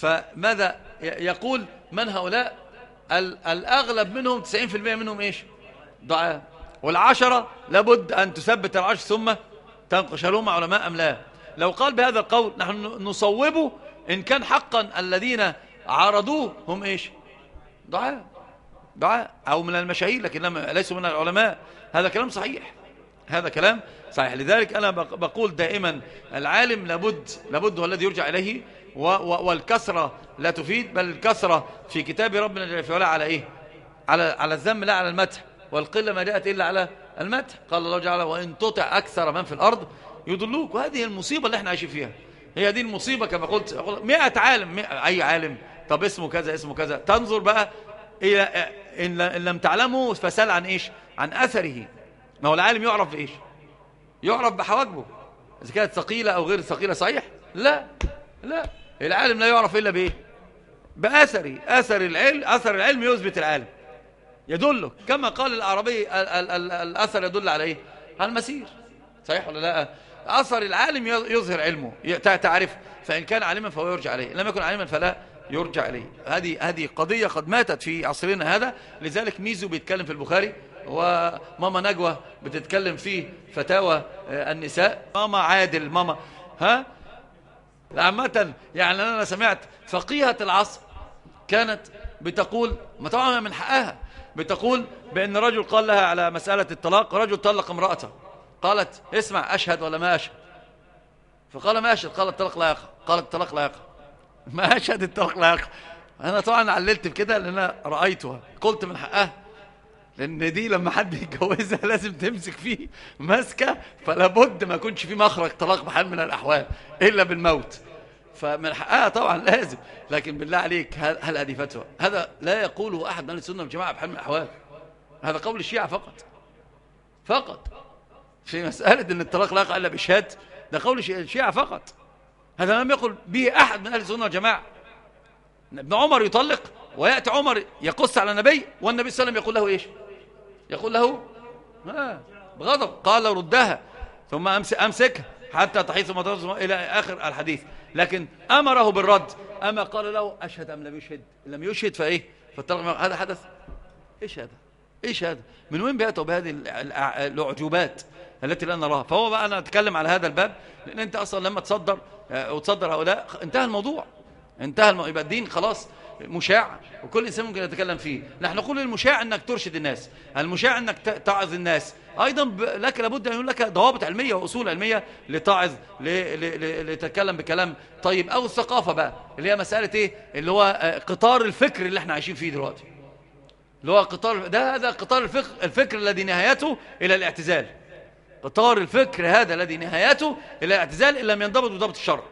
فماذا يقول؟ من هؤلاء؟ الأغلب منهم 90% منهم إيش؟ دعاء والعشرة لابد أن تثبت العشر ثم تنقش. هل هم علماء أم لا؟ لو قال بهذا القول نحن نصوبه إن كان حقا الذين عرضوه هم إيش؟ دعاء دعاء أو من المشاهير لكن ليسوا من العلماء. هذا كلام صحيح. هذا كلام صحيح. لذلك أنا بقول دائما العالم لابد لابد هو الذي يرجع إليه والكسرة لا تفيد بل الكسرة في كتاب ربنا جل وعلا على إيه؟ على على الذم لا على المدح. والقلة ما جاءت إلا على المدح. قال الله تعالى وإن تطع أكثر من في الأرض يضلوك. وهذه المصيبة اللي إحنا عايشين فيها. هي دي المصيبة كما قلت. مئة عالم مئة أي عالم. طب اسمه كذا اسمه كذا. تنظر بقى إلى إن لم تعلمه فسأل عن إيش؟ عن أثره. ما هو العالم يعرف بإيش؟ يعرف بحواجبه. إذا كانت ثقيلة أو غير ثقيلة صحيح؟ لا. لا. العالم لا يعرف إلا بإيه؟ بأثره أثر العلم أثر العلم يثبت العالم. يدلك كما قال العربي الأثر يدل على إيه؟ على المسير. صحيح ولا لا؟ أثر العالم يظهر علمه. تعرف. فإن كان عالما فهو يرجع عليه لم يكن عالما فلا يرجع إليه. هذه هذه قضية قد ماتت في عصرنا هذا. لذلك ميزو بيتكلم في البخاري وماما نجوى بتتكلم في فتاوى آه، النساء. ماما عادل ماما. ها؟ عامة يعني أنا سمعت فقيهة العصر كانت بتقول ما طبعا من حقها بتقول بأن رجل قال لها على مسألة الطلاق رجل طلق امرأته قالت اسمع أشهد ولا ما أشهد؟ فقال ما أشهد؟ قال الطلاق لا يقع قال الطلاق لا يقع. ما أشهد الطلاق لا يقع. أنا طبعا عللت بكده لأن أنا رأيتها قلت من حقها. لأن دي لما حد يتجوزها لازم تمسك فيه ماسكة فلا بد ما يكونش في مخرج طلاق بحال من الأحوال إلا بالموت. فمن حقها طبعا لازم لكن بالله عليك هل هذه فتوى؟ هذا لا يقوله أحد من السنة والجماعة بحال من الأحوال. هذا قول الشيعة فقط. فقط. في مسألة أن الطلاق لا يقع إلا بشهاد ده قول الشيعة فقط. هذا لم يقل به أحد من أهل السنة والجماعة. ابن عمر يطلق ويأتي عمر يقص على النبي والنبي صلى الله عليه وسلم يقول له إيش؟ يقول له آه بغضب. قال ردها. ثم أمسكها حتى تحيث ثم إلى آخر الحديث. لكن أمره بالرد. أما قال له أشهد أم لم يشهد؟ لم يشهد فإيه؟ فالطلق هذا حدث. إيش هذا؟ إيش هذا؟ من وين بيأتوا بهذه الأعجوبات التي لا نراها؟ فهو بقى أنا أتكلم على هذا الباب لأن أنت أصلا لما تصدر آه، وتصدر هؤلاء انتهى الموضوع. انتهى الموضوع يبقى الدين خلاص. مشاع وكل إنسان ممكن يتكلم فيه. نحن نقول المشاع أنك ترشد الناس المشاع أنك تعظ الناس. أيضا لك لابد أن يكون لك ضوابط علمية وأصول علمية لتعظ لتتكلم بكلام. طيب أو الثقافة بقى اللي هي مسألة إيه؟ اللي هو آه، قطار الفكر اللي إحنا عايشين فيه دلوقتي. اللي هو قطار ده هذا قطار الفكر, الفكر الذي نهايته إلى الاعتزال. قطار الفكر هذا الذي نهايته إلى الاعتزال إن لم ينضبط بضبط الشرع.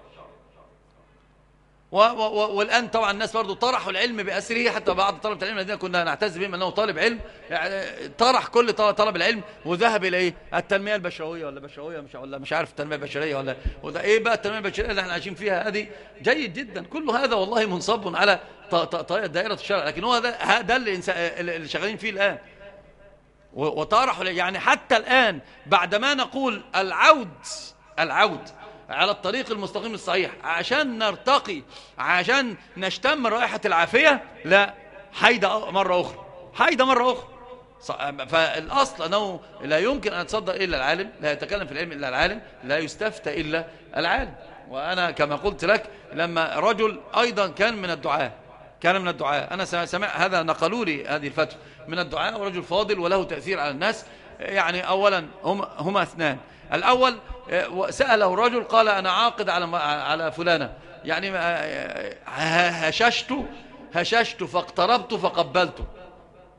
والآن طبعا الناس برضو طرحوا العلم بأسره. حتى بعض طلبة العلم الذين كنا نعتز بهم أنه طالب علم يعني طرح كل طلب العلم وذهب إلى إيه؟ التنمية البشرية ولا بشرية؟ مش ولا مش عارف التنمية البشرية ولا وده إيه بقى التنمية البشرية اللي إحنا عايشين فيها؟ هذه جيد جدا. كل هذا والله منصب على دائرة الشرع. لكن هو ده ده اللي, اللي شغالين فيه الآن. وطرحوا يعني حتى الآن بعدما نقول العود العود على الطريق المستقيم الصحيح. عشان نرتقي عشان نشتم رائحة العافية لا حيدة مرة أخرى. حيدة مرة أخرى. فالأصل أنه لا يمكن أن يتصدر إلا العالم لا يتكلم في العلم إلا العالم لا يستفتى إلا العالم. وأنا كما قلت لك لما رجل أيضا كان من الدعاء كان من الدعاء أنا سمع هذا نقلوا لي هذه الفتوى. من الدعاء ورجل فاضل وله تأثير على الناس. يعني أولا هم هما اثنان. الأول سأله رجل قال أنا عاقد على على فلانة. يعني آه، هششت هششت فاقتربت فقبلته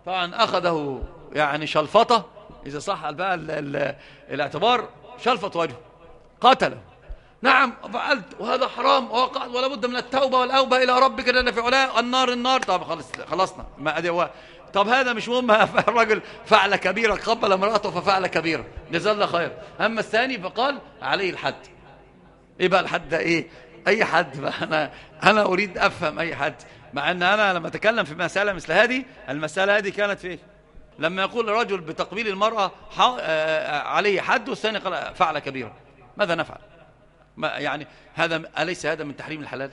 طبعا أخذه يعني شلفطة إذا صح بقى الاعتبار شلفط وجهه قتله نعم فعلت وهذا حرام ولا بد من التوبة والأوبة إلى ربك لأن في علاء النار النار. طب خلص خلصنا. ما أدي هو طب هذا مش مهم الرجل فعل كبيرة قبل امرأته ففعل كبيرة جزاه خير. أما الثاني فقال عليه الحد. إيه بقى الحد ده؟ إيه؟ أي حد بقى؟ أنا, أنا أريد أفهم أي حد. مع أن أنا لما أتكلم في مسألة مثل هذه المسألة هذه كانت في لما يقول الرجل بتقبيل المرأة آه، آه، عليه حد والثاني قال فعل كبيرة ماذا نفعل؟ ما يعني هذا أليس هذا من تحريم الحلال؟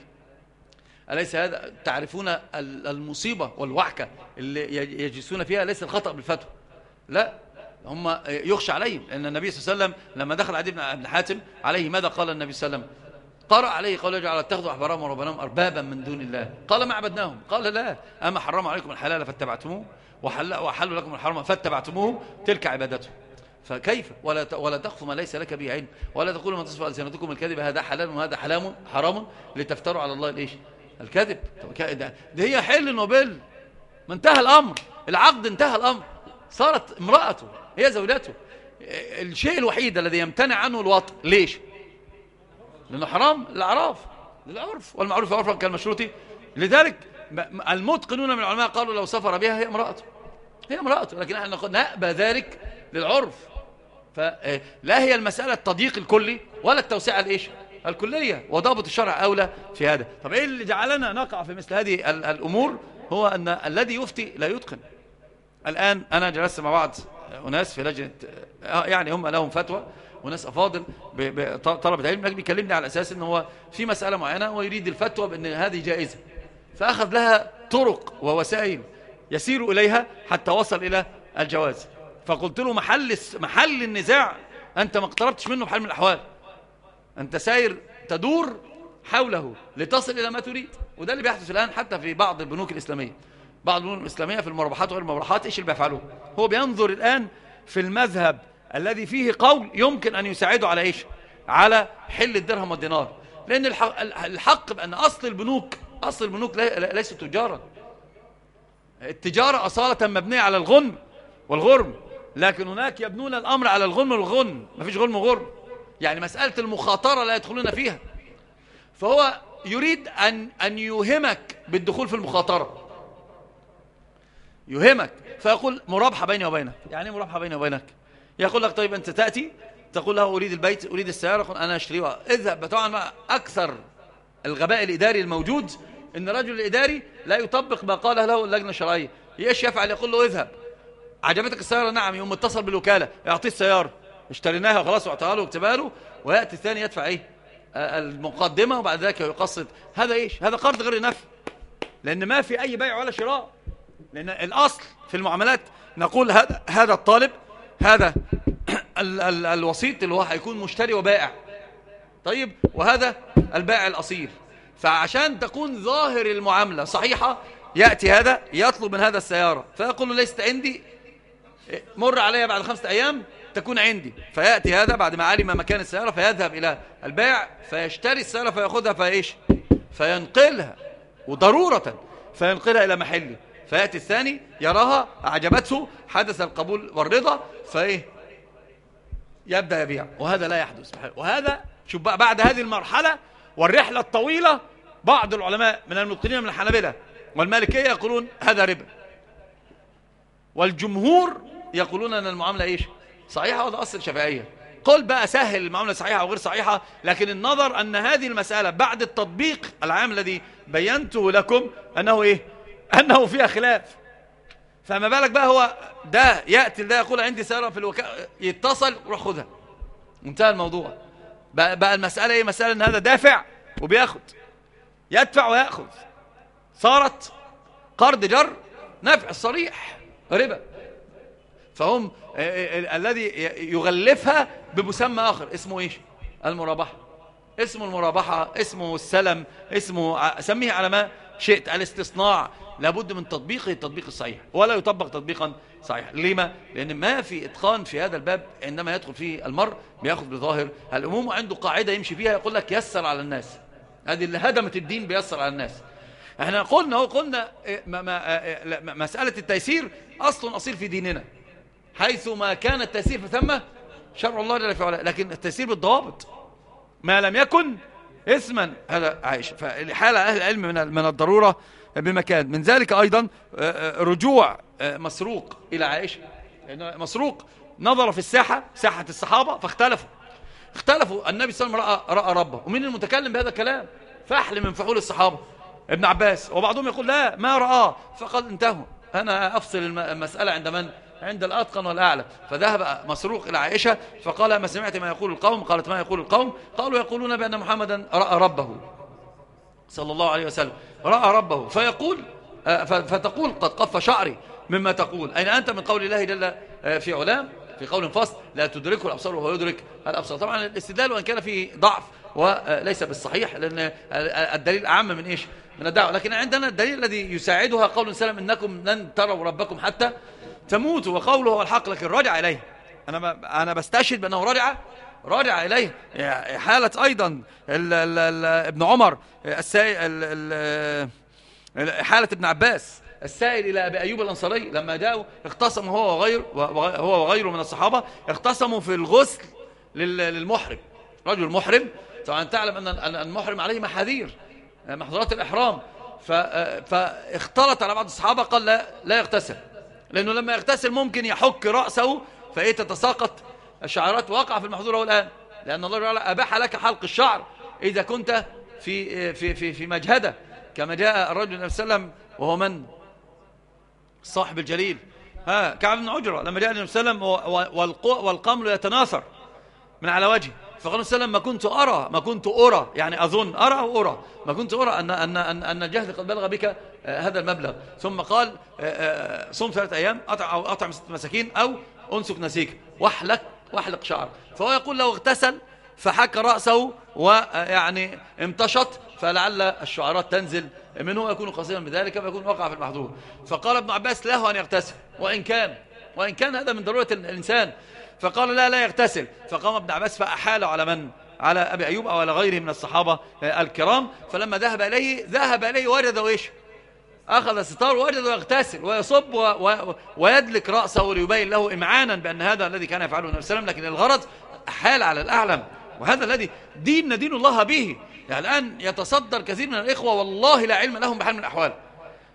أليس هذا تعرفون المصيبة والوحكة اللي يجلسون فيها ليس الخطأ بالفتوى؟ لا هم يخشى عليهم لأن النبي صلى الله عليه وسلم لما دخل عدي بن حاتم عليه ماذا قال النبي صلى الله عليه وسلم؟ قرأ عليه قال يجعل اتخذوا أحبارهم وربناهم أربابا من دون الله. قال ما عبدناهم؟ قال لا. أما حرم عليكم الحلال فاتبعتموه وحل وحلوا لكم الحرام فاتبعتموه تلك عبادته. فكيف؟ ولا ولا تخف ما ليس لك به علم. ولا تقولوا ما تصف ألسنتكم الكذب هذا حلال وهذا حرام حرام لتفتروا على الله الإيش؟ الكذب. ده, ده هي حل نوبل. ما انتهى الأمر. العقد انتهى الأمر. صارت امرأته هي زوجته. الشيء الوحيد الذي يمتنع عنه الوطء ليش؟ لأنه حرام. الأعراف. للعرف والمعروف عرفا كالمشروط لذلك المتقنون من العلماء قالوا لو سفر بها هي امرأته. هي امرأته. لكن إحنا نأبى ذلك للعرف. فلا هي المسألة التضييق الكلي ولا التوسعة الإيش؟ الكلية وضابط الشرع أولى في هذا. طب إيه اللي جعلنا نقع في مثل هذه الأمور؟ هو أن الذي يفتي لا يتقن. الآن أنا جلست مع بعض أناس في لجنة آه، يعني هم لهم فتوى. وناس أفاضل طلبة علم لكن بيكلمني على أساس أنه هو في مسألة معينة ويريد الفتوى بأن هذه جائزة. فأخذ لها طرق ووسائل يسير إليها حتى وصل إلى الجواز. فقلت له محل محل النزاع. أنت ما اقتربتش منه بحال من الأحوال. أنت ساير تدور حوله لتصل إلى ما تريد. وده اللي بيحدث الآن حتى في بعض البنوك الإسلامية. بعض البنوك الإسلامية في المربحات وغير المربحات إيش اللي بيفعلوه؟ هو بينظر الآن في المذهب الذي فيه قول يمكن أن يساعده على إيش؟ على حل الدرهم والدينار. لأن الحق, بأن أصل البنوك أصل البنوك ليست تجارة. التجارة أصالة مبنية على الغنم والغرم. لكن هناك يبنون الأمر على الغنم والغنم ما فيش غنم وغرم يعني مسألة المخاطرة لا يدخلون فيها. فهو يريد أن, أن يوهمك بالدخول في المخاطرة. يوهمك. فيقول مرابحة بيني وبينك. يعني مرابحة بيني وبينك؟ يقول لك طيب أنت تأتي؟ تقول له أريد البيت أريد السيارة. أنا أشتريها إذهب. طبعا أكثر الغباء الإداري الموجود إن الرجل الإداري لا يطبق ما قاله له اللجنة الشرعية. إيش يفعل؟ يقول له اذهب. عجبتك السيارة؟ نعم يوم متصل بالوكالة. يعطيه السيارة. اشتريناها خلاص واعطاها له واكتبها له. ويأتي الثاني يدفع إيه؟ المقدمة وبعد ذلك يقصد. هذا إيش؟ هذا قرض غير نفع. لأن ما في أي بيع ولا شراء. لأن الأصل في المعاملات نقول هذا هذا الطالب هذا ال ال الوسيط اللي هو هيكون مشتري وبائع. طيب وهذا البائع الأصيل. فعشان تكون ظاهر المعاملة صحيحة يأتي هذا يطلب من هذا السيارة. فيقول له ليست عندي مر عليها بعد خمسة أيام تكون عندي فيأتي هذا بعد ما علم مكان السيارة فيذهب إلى البائع فيشتري السيارة فيأخذها فإيش؟ فينقلها وضرورة فينقلها إلى محله. فيأتي الثاني يراها أعجبته حدث القبول والرضا فإيه؟ يبدأ يبيع. وهذا لا يحدث. وهذا شوف بعد هذه المرحلة والرحلة الطويلة بعض العلماء من المبطلين من الحنابلة والمالكية يقولون هذا ربا. والجمهور يقولون أن المعاملة إيش؟ صحيحة وهذا أصل شفائية قل بقى سهل المعاملة صحيحة أو غير صحيحة لكن النظر أن هذه المسألة بعد التطبيق العام الذي بينته لكم أنه إيه؟ أنه فيها خلاف. فما بالك بقى هو ده يأتي ده يقول عندي سيارة في الوكاء يتصل روح خذها انتهى الموضوع. بقى, بقى المسألة إيه؟ مسألة إن هذا دافع وبياخد. يدفع ويأخذ. صارت قرض جر نفع الصريح ربا. فهم الذي يغلفها بمسمى آخر اسمه إيش؟ المرابحة. اسمه المرابحة اسمه السلم اسمه سميه على ما شئت الاستصناع. لابد من تطبيقه التطبيق الصحيح. ولا يطبق تطبيقا صحيحا. لما؟ لأن ما في إتقان في هذا الباب عندما يدخل فيه المرء بيأخذ بظاهر. الأموم عنده قاعدة يمشي فيها يقول لك يسر على الناس. هذه اللي هدمت الدين بيسر على الناس. إحنا قلنا قلنا إيه، ما ما مسألة التيسير أصل أصيل في ديننا. حيث ما كان التيسير فثم شرع الله جل في علاه لكن التيسير بالضوابط. ما لم يكن اسما. هذا عايش. فالحالة أهل العلم من من الضرورة بمكان. من ذلك أيضا رجوع مسروق إلى عائشة. مسروق نظر في الساحة ساحة الصحابة فاختلفوا. اختلفوا. النبي صلى الله عليه وسلم رأى, رأى ربه. ومين المتكلم بهذا الكلام؟ فحل من فحول الصحابة. ابن عباس وبعضهم يقول لا ما رآه. فقال انتهوا. أنا أفصل المسألة عند من؟ عند الأتقن والأعلى. فذهب مسروق إلى عائشة فقال ما سمعت ما يقول القوم؟ قالت ما يقول القوم؟ قالوا يقولون بأن محمدا رأى ربه صلى الله عليه وسلم. رأى ربه. فيقول آه، فتقول قد قف شعري مما تقول. أين أنت من قول الله جل آه، في علام في قول فصل لا تدركه الأبصار وهو يدرك الأبصار. طبعا الاستدلال وإن كان فيه ضعف وليس بالصحيح لأن الدليل أعم من إيش؟ من الدعوة. لكن عندنا الدليل الذي يساعدها قول سلام إنكم لن تروا ربكم حتى تموتوا وقوله هو الحق لكن رجع إليه. أنا أنا بستشهد بأنه رجع راجع إليه. حالة أيضا ال ال ال ابن عمر حالة ابن عباس السائل إلى أبي أيوب الأنصاري لما جاءوا اختصموا هو وغيره هو وغيره من الصحابة اختصموا في الغسل للمحرم. رجل محرم طبعا تعلم أن المحرم عليه محاذير محظورات الإحرام. فاختلط على بعض الصحابة قال لا, لا يغتسل. لأنه لما يغتسل ممكن يحك رأسه فإيه تتساقط. الشعرات واقع في المحظور الآن. لأن الله تعالى أباح لك حلق الشعر إذا كنت في في في في مجهدة. كما جاء الرجل النبي صلى الله عليه وسلم وهو من؟ صاحب الجليل. ها كعب بن عجرة. لما جاء النبي صلى الله عليه وسلم والقمل يتناثر من على وجهه. فقال الله وسلم ما كنت أرى ما كنت أرى. يعني أظن أرى وأرى ما كنت أرى أن أن أن أن الجهل قد بلغ بك آه، هذا المبلغ. ثم قال آه، آه، صوم ثلاثة أيام أطع أو أطعم ست مساكين أو أنسك نسيك واحلق واحلق شعر. فهو يقول لو اغتسل فحك رأسه ويعني امتشط فلعل الشعرات تنزل منه ويكون قصيرا بذلك فيكون وقع في المحظور. فقال ابن عباس له أن يغتسل وإن كان وإن كان هذا من ضرورة الإنسان. فقال لا لا يغتسل. فقام ابن عباس فأحال على من؟ على أبي أيوب أو على غيره من الصحابة الكرام. فلما ذهب إليه ذهب إليه وجد إيش أخذ ستار وجد يغتسل ويصب. ويدلك رأسه ليبين له إمعانا بأن هذا الذي كان يفعله النبي صلى الله عليه وسلم لكن الغرض حال على الأعلم. وهذا الذي دين دين الله به. يعني الآن يتصدر كثير من الإخوة والله لا علم لهم بحال من الأحوال.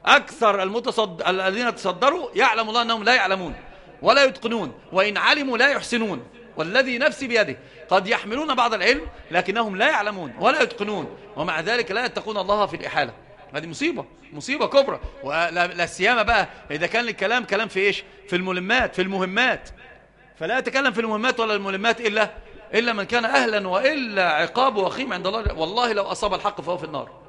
أكثر المتصد... الذين تصدروا يعلم الله أنهم لا يعلمون. ولا يتقنون وإن علموا لا يحسنون. والذي نفسي بيده. قد يحملون بعض العلم لكنهم لا يعلمون ولا يتقنون. ومع ذلك لا يتقون الله في الإحالة. هذه مصيبة مصيبة كبرى. ولا سيما بقى إذا كان الكلام كلام في إيش؟ في الملمات في المهمات. فلا يتكلم في المهمات ولا الملمات إلا إلا من كان أهلا وإلا عقابه وخيم عند الله. والله لو أصاب الحق فهو في النار.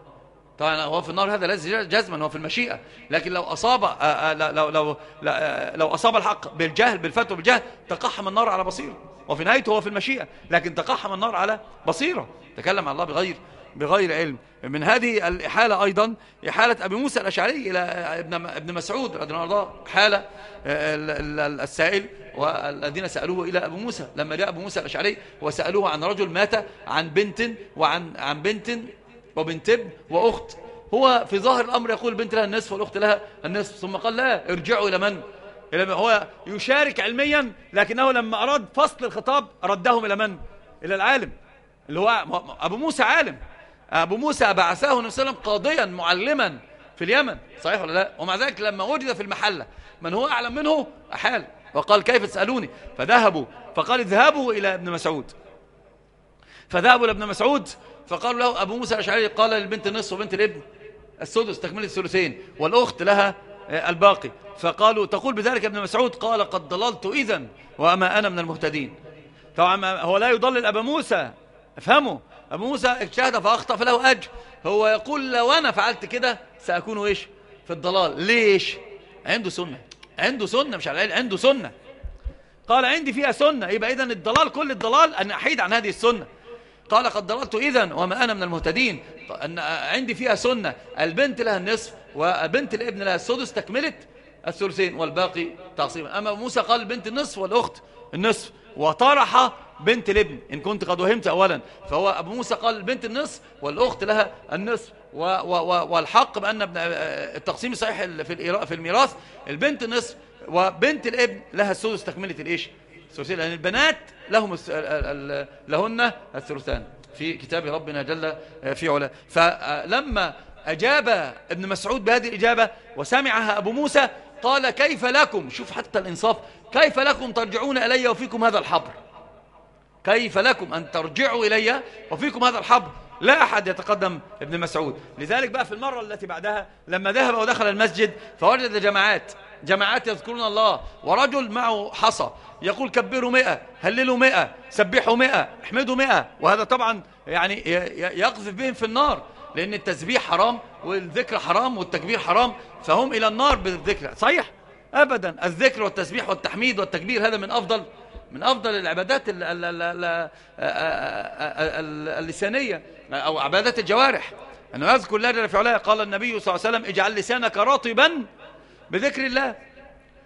طبعا هو في النار هذا لازم جزما هو في المشيئة. لكن لو أصاب آه، آه، لو لو آه، لو أصاب الحق بالجهل بالفتوى بالجهل تقحم النار على بصيرة. وفي نهايته هو في المشيئة. لكن تقحم النار على بصيرة. تكلم عن الله بغير بغير علم. من هذه الإحالة أيضا إحالة أبي موسى الأشعري إلى ابن ابن مسعود رضي الله عنه حالة السائل والذين سألوه إلى أبو موسى. لما جاء أبو موسى الأشعري وسألوه عن رجل مات عن بنت وعن عن بنت وبنت ابن وأخت. هو في ظاهر الأمر يقول البنت لها النصف والأخت لها النصف ثم قال لا ارجعوا إلى من؟ إلى هو يشارك علميا لكنه لما أراد فصل الخطاب ردهم إلى من؟ إلى العالم. اللي هو أبو موسى عالم. أبو موسى بعثه النبي صلى الله عليه وسلم قاضيا معلما في اليمن. صحيح ولا لا؟ ومع ذلك لما وجد في المحلة من هو أعلم منه؟ أحال وقال كيف تسألوني؟ فذهبوا. فقال اذهبوا إلى ابن مسعود. فذهبوا إلى ابن مسعود فقالوا له أبو موسى الأشعري قال للبنت النصف وبنت الابن السدس تكمل الثلثين والأخت لها آه، الباقي. فقالوا تقول بذلك ابن مسعود؟ قال قد ضللت إذا وأما أنا من المهتدين. طبعا هو لا يضلل أبا موسى. افهموا؟ أبو موسى اجتهد فأخطأ فله أجر. هو يقول لو أنا فعلت كده سأكون إيش؟ في الضلال. ليش؟ عنده سنة. عنده سنة مش على عنده سنة. قال عندي فيها سنة. يبقى إذن الضلال كل الضلال أن أحيد عن هذه السنة. قال قد ضللت إذن وما أنا من المهتدين. أن عندي فيها سنة. البنت لها النصف وبنت الابن لها السدس تكملت الثلثين والباقي تعصيبا أما موسى قال البنت النصف والأخت النصف. وطرح بنت الابن إن كنت قد وهمت أولا. فهو أبو موسى قال البنت النصف والأخت لها النصف. و و والحق بأن التقسيم الصحيح في في الميراث. البنت النصف وبنت الابن لها السدس تكملة الإيش؟ الثلثين. لأن البنات لهم لهن الثلثان في كتاب ربنا جل في علا فلما أجاب ابن مسعود بهذه الإجابة وسمعها أبو موسى قال كيف لكم؟ شوف حتى الإنصاف. كيف لكم ترجعون إلي وفيكم هذا الحبر؟ كيف لكم أن ترجعوا إلي وفيكم هذا الحبر؟ لا أحد يتقدم ابن مسعود. لذلك بقى في المرة التي بعدها لما ذهب ودخل المسجد فوجد جماعات جماعات يذكرون الله ورجل معه حصى يقول كبروا مئة هللوا مئة سبحوا مئة احمدوا مئة وهذا طبعا يعني يقذف بهم في النار لأن التسبيح حرام والذكر حرام والتكبير حرام فهم إلى النار بالذكر صحيح؟ أبدا الذكر والتسبيح والتحميد والتكبير هذا من أفضل من أفضل العبادات اللسانية أو عبادات الجوارح. أنه يذكر الله جل في علاه قال النبي صلى الله عليه وسلم اجعل لسانك رطبا بذكر الله.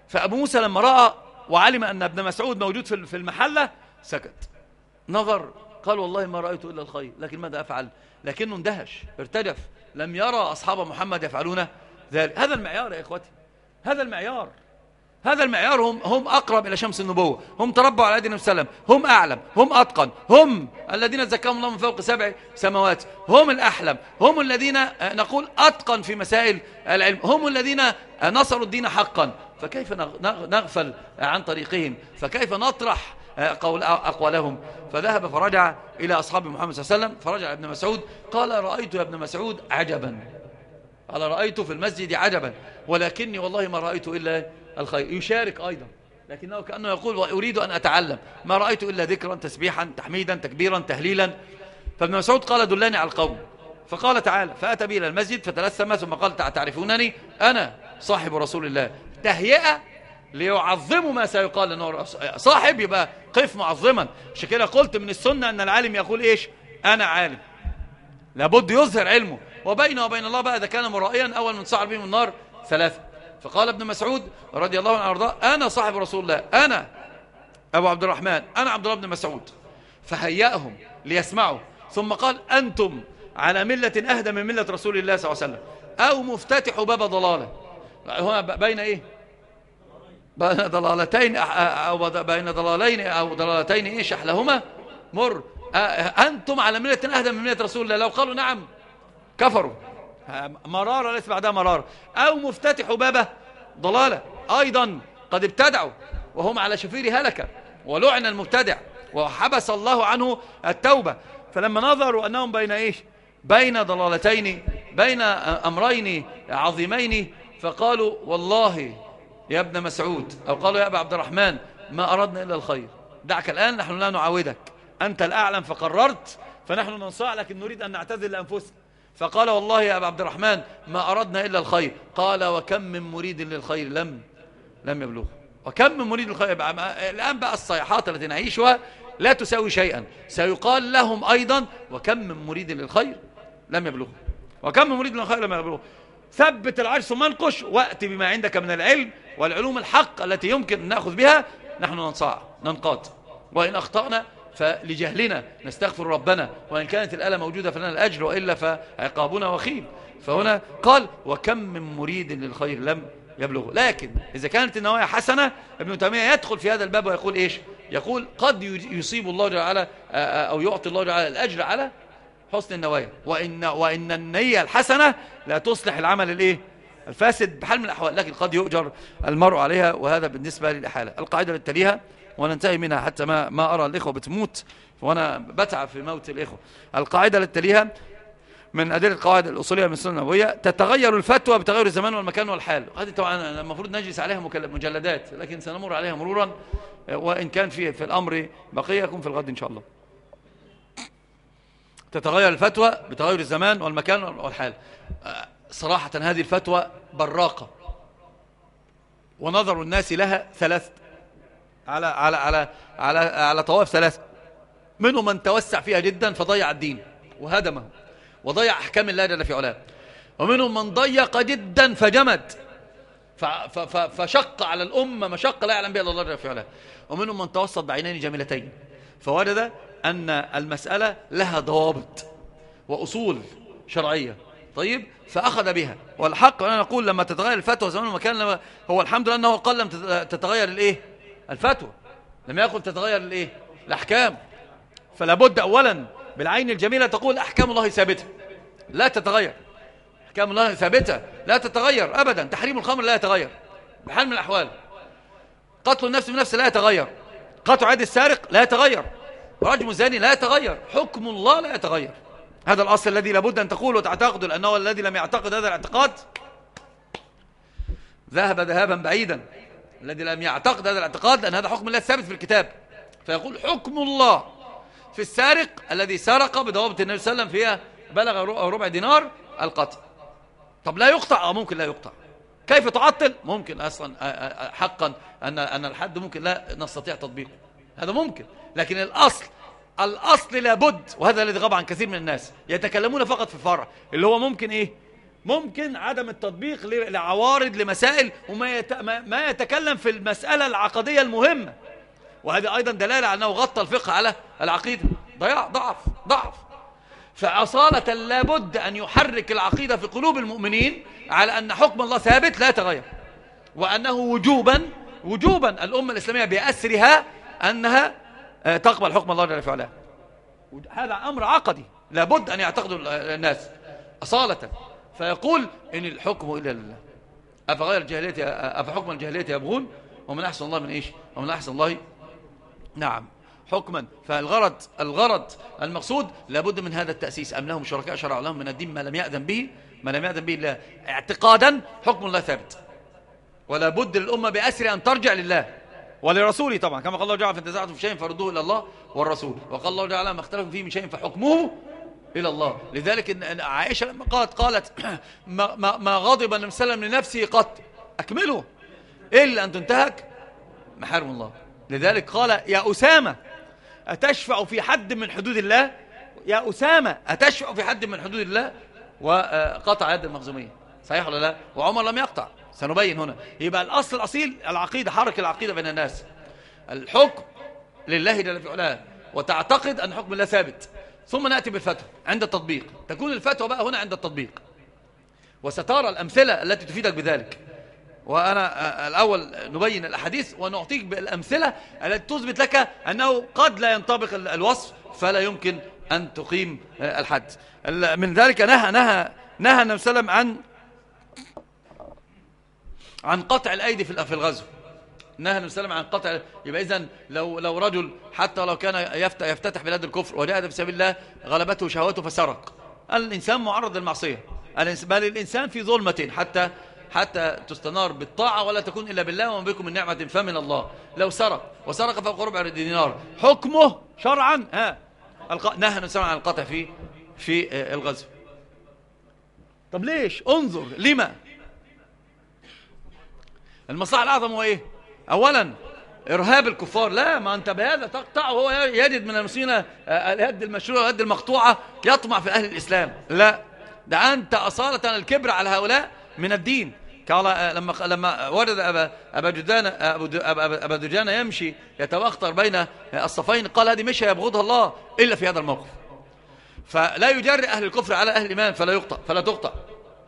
فأبو موسى لما رأى وعلم أن ابن مسعود موجود في المحلة سكت. نظر قال والله ما رأيت إلا الخير لكن ماذا أفعل؟ لكنه اندهش ارتجف. لم يرى أصحاب محمد يفعلون ذلك. هذا المعيار يا إخوتي هذا المعيار. هذا المعيار هم, هم أقرب إلى شمس النبوة هم تربوا على أيدي النبي صلى وسلم هم أعلم هم أتقن هم الذين زكاهم الله من فوق سبع سماوات هم الأحلم هم الذين نقول أتقن في مسائل العلم هم الذين نصروا الدين حقا. فكيف نغفل عن طريقهم؟ فكيف نطرح قول أقوالهم؟ فذهب فرجع إلى أصحاب محمد صلى الله عليه وسلم فرجع ابن مسعود قال رأيت يا ابن مسعود عجبا. قال رأيت في المسجد عجبا ولكني والله ما رأيت إلا الخير. يشارك أيضا. لكنه كأنه يقول وأريد أن أتعلم. ما رأيت إلا ذكرا تسبيحا تحميدا تكبيرا تهليلا. فابن مسعود قال دلاني على القوم. فقال تعالى فأتى بي إلى المسجد فتلثم ثم قال تعرفونني؟ أنا صاحب رسول الله. تهيئة ليعظموا ما سيقال لأنه صاحب يبقى قف معظما. عشان كده قلت من السنة أن العالم يقول إيش؟ أنا عالم. لابد يظهر علمه. وبينه وبين الله بقى إذا كان مرائيا أول من صعر بهم النار ثلاثة. فقال ابن مسعود رضي الله عنه وأرضاه أنا صاحب رسول الله أنا أبو عبد الرحمن أنا عبد الله بن مسعود. فهيأهم ليسمعوا. ثم قال أنتم على ملة أهدى من ملة رسول الله صلى الله عليه وسلم أو مفتتح باب ضلالة. هنا بين إيه؟ بين ضلالتين أو بين ضلالين أو ضلالتين إيش أحلهما مر. أنتم على ملة أهدى من ملة رسول الله. لو قالوا نعم كفروا. مرارة ليس بعدها مرارة. أو مفتتح بابه ضلالة. أيضا قد ابتدعوا وهم على شفير هلكة ولعن المبتدع وحبس الله عنه التوبة. فلما نظروا أنهم بين إيش؟ بين ضلالتين بين أمرين عظيمين فقالوا والله يا ابن مسعود أو قالوا يا أبا عبد الرحمن ما أردنا إلا الخير. دعك الآن نحن لا نعاودك. أنت الأعلم فقررت فنحن ننصاع لكن نريد أن نعتذر لأنفسنا. فقال والله يا أبا عبد الرحمن ما أردنا إلا الخير. قال وكم من مريد للخير لم لم يبلغ وكم من مريد للخير؟ الآن بقى الصيحات التي نعيشها لا تساوي شيئا. سيقال لهم أيضا وكم من مريد للخير لم يبلغ وكم من مريد للخير لم يبلغ ثبت العجز ثم وأتي بما عندك من العلم والعلوم الحق التي يمكن أن نأخذ بها. نحن ننصاع ننقاد. وإن أخطأنا فلجهلنا نستغفر ربنا وإن كانت الآلة موجودة فلنا الأجر وإلا فعقابنا وخيم. فهنا قال وكم من مريد للخير لم يبلغه. لكن إذا كانت النوايا حسنة ابن تيمية يدخل في هذا الباب ويقول إيش؟ يقول قد يصيب الله جل وعلا أو يعطي الله جل وعلا الأجر على حسن النوايا. وإن, وإن النية الحسنة لا تصلح العمل الإيه؟ الفاسد بحال من الأحوال. لكن قد يؤجر المرء عليها وهذا بالنسبة للإحالة. القاعدة للتليها وننتهي منها حتى ما, ما أرى الإخوة بتموت. وأنا بتعب في موت الإخوة. القاعدة للتليها من أدلة القواعد الأصولية من السنة النبوية تتغير الفتوى بتغير الزمان والمكان والحال. هذه طبعا المفروض نجلس عليها مجلدات لكن سنمر عليها مرورا وإن كان في, في الأمر بقية يكون في الغد إن شاء الله. تتغير الفتوى بتغير الزمان والمكان والحال. صراحة هذه الفتوى براقة. ونظر الناس لها ثلاث على على على على على طوائف ثلاثة. منهم من توسع فيها جدا فضيع الدين وهدمه وضيع أحكام الله جل في علاه. ومنهم من ضيق جدا فجمد. فشق على الأمة مشقة لا يعلم بها الله جل في علاه. ومنهم من توسط بعينين جميلتين. فوجد أن المسألة لها ضوابط وأصول شرعية. طيب؟ فأخذ بها. والحق أنا نقول لما تتغير الفتوى زمان المكان هو الحمد لله أنه قل لم تتغير الإيه؟ الفتوى. لم يقل تتغير الإيه الأحكام. فلا بد أولا بالعين الجميلة تقول أحكام الله ثابتة. لا تتغير. أحكام الله ثابتة لا تتغير أبدا. تحريم الخمر لا يتغير. بحال من الأحوال. قتل النفس بنفس لا يتغير. قطع عيد السارق لا يتغير. رجم الزاني لا يتغير. حكم الله لا يتغير. هذا الأصل الذي لابد أن تقول وتعتقد لأنه الذي لم يعتقد هذا الاعتقاد. ذهب ذهابا بعيدا. الذي لم يعتقد هذا الاعتقاد لأن هذا حكم الله ثابت في الكتاب. فيقول حكم الله. في السارق الذي سرق بضوابط النبي صلى الله عليه وسلم فيها بلغ ربع دينار القطع طب لا يقطع؟ أو ممكن لا يقطع. كيف تعطل؟ ممكن أصلا حقا أن أن الحد ممكن لا نستطيع تطبيقه. هذا ممكن. لكن الأصل الأصل لابد وهذا الذي غاب عن كثير من الناس يتكلمون فقط في الفرع اللي هو ممكن إيه؟ ممكن عدم التطبيق لعوارض لمسائل وما. ما يتكلم في المسألة العقدية المهمة. وهذه أيضا دلالة على أنه غطى الفقه على العقيدة. ضياع ضعف ضعف. فأصالة لابد أن يحرك العقيدة في قلوب المؤمنين على أن حكم الله ثابت لا يتغير. وأنه وجوبا وجوبا الأمة الإسلامية بأسرها أنها آه، تقبل حكم الله جل وعلا. هذا أمر عقدي. لابد أن يعتقدوا الناس. أصالة. فيقول إن الحكم إلا لله. أفغير الجاهلية أفحكم الجاهلية يبغون؟ ومن أحسن الله من إيش؟ ومن أحسن الله نعم. حكما. فالغرض الغرض المقصود لابد من هذا التأسيس. أم لهم شركاء شرع لهم من الدين ما لم يأذن به ما لم يأذن به الله اعتقادا حكم الله ثابت. ولا بد للأمة بأسر أن ترجع لله. ولرسوله طبعا. كما قال الله جعل فانتزعتم في شيء فردوه إلى الله والرسول. وقال الله جعل ما اختلفوا فيه من شيء فحكمه إلى الله. لذلك إن عائشة لما قالت قالت ما, ما, غضب النبي صلى الله عليه وسلم لنفسه قط. أكمله. إلا أن تنتهك محارم الله. لذلك قال يا أسامة أتشفع في حد من حدود الله؟ يا أسامة أتشفع في حد من حدود الله؟ وقطع يد المخزومية. صحيح ولا لا؟ وعمر لم يقطع. سنبين هنا. يبقى الأصل الأصيل العقيدة حرك العقيدة بين الناس. الحكم لله جل في علاه. وتعتقد أن حكم الله ثابت. ثم نأتي بالفتوى عند التطبيق. تكون الفتوى بقى هنا عند التطبيق. وسترى الأمثلة التي تفيدك بذلك. وأنا الأول نبين الأحاديث ونعطيك بالأمثلة التي تثبت لك أنه قد لا ينطبق الوصف فلا يمكن أن تقيم الحد. من ذلك نهى نهى نهى النبي صلى الله عليه وسلم عن عن قطع الأيدي في الغزو. نهى النبي صلى وسلم عن قطع يبقى إذن لو لو رجل حتى لو كان يفتتح بلاد الكفر وجاهد في سبيل الله غلبته شهوته فسرق. الإنسان معرض للمعصية. بل الإنسان في ظلمة حتى حتى تستنار بالطاعة ولا تكون إلا بالله وما بكم من نعمة فمن الله. لو سرق وسرق فوق ربع دينار. حكمه شرعا ها. نهى النبي عن القطع في في الغزو. طب ليش؟ انظر. لما؟ المصلحة الأعظم هو إيه؟ أولا إرهاب الكفار. لا ما أنت بهذا تقطع وهو يجد من المسلمين اليد المشروعة واليد المقطوعة يطمع في أهل الإسلام. لا ده أنت أصالة الكبر على هؤلاء من الدين. قال لما لما ورد أبا جدان أبا, أبا دجان يمشي يتوخطر بين الصفين قال هذه مشى يبغضها الله إلا في هذا الموقف. فلا يجري أهل الكفر على أهل الإيمان فلا يقطع فلا تقطع.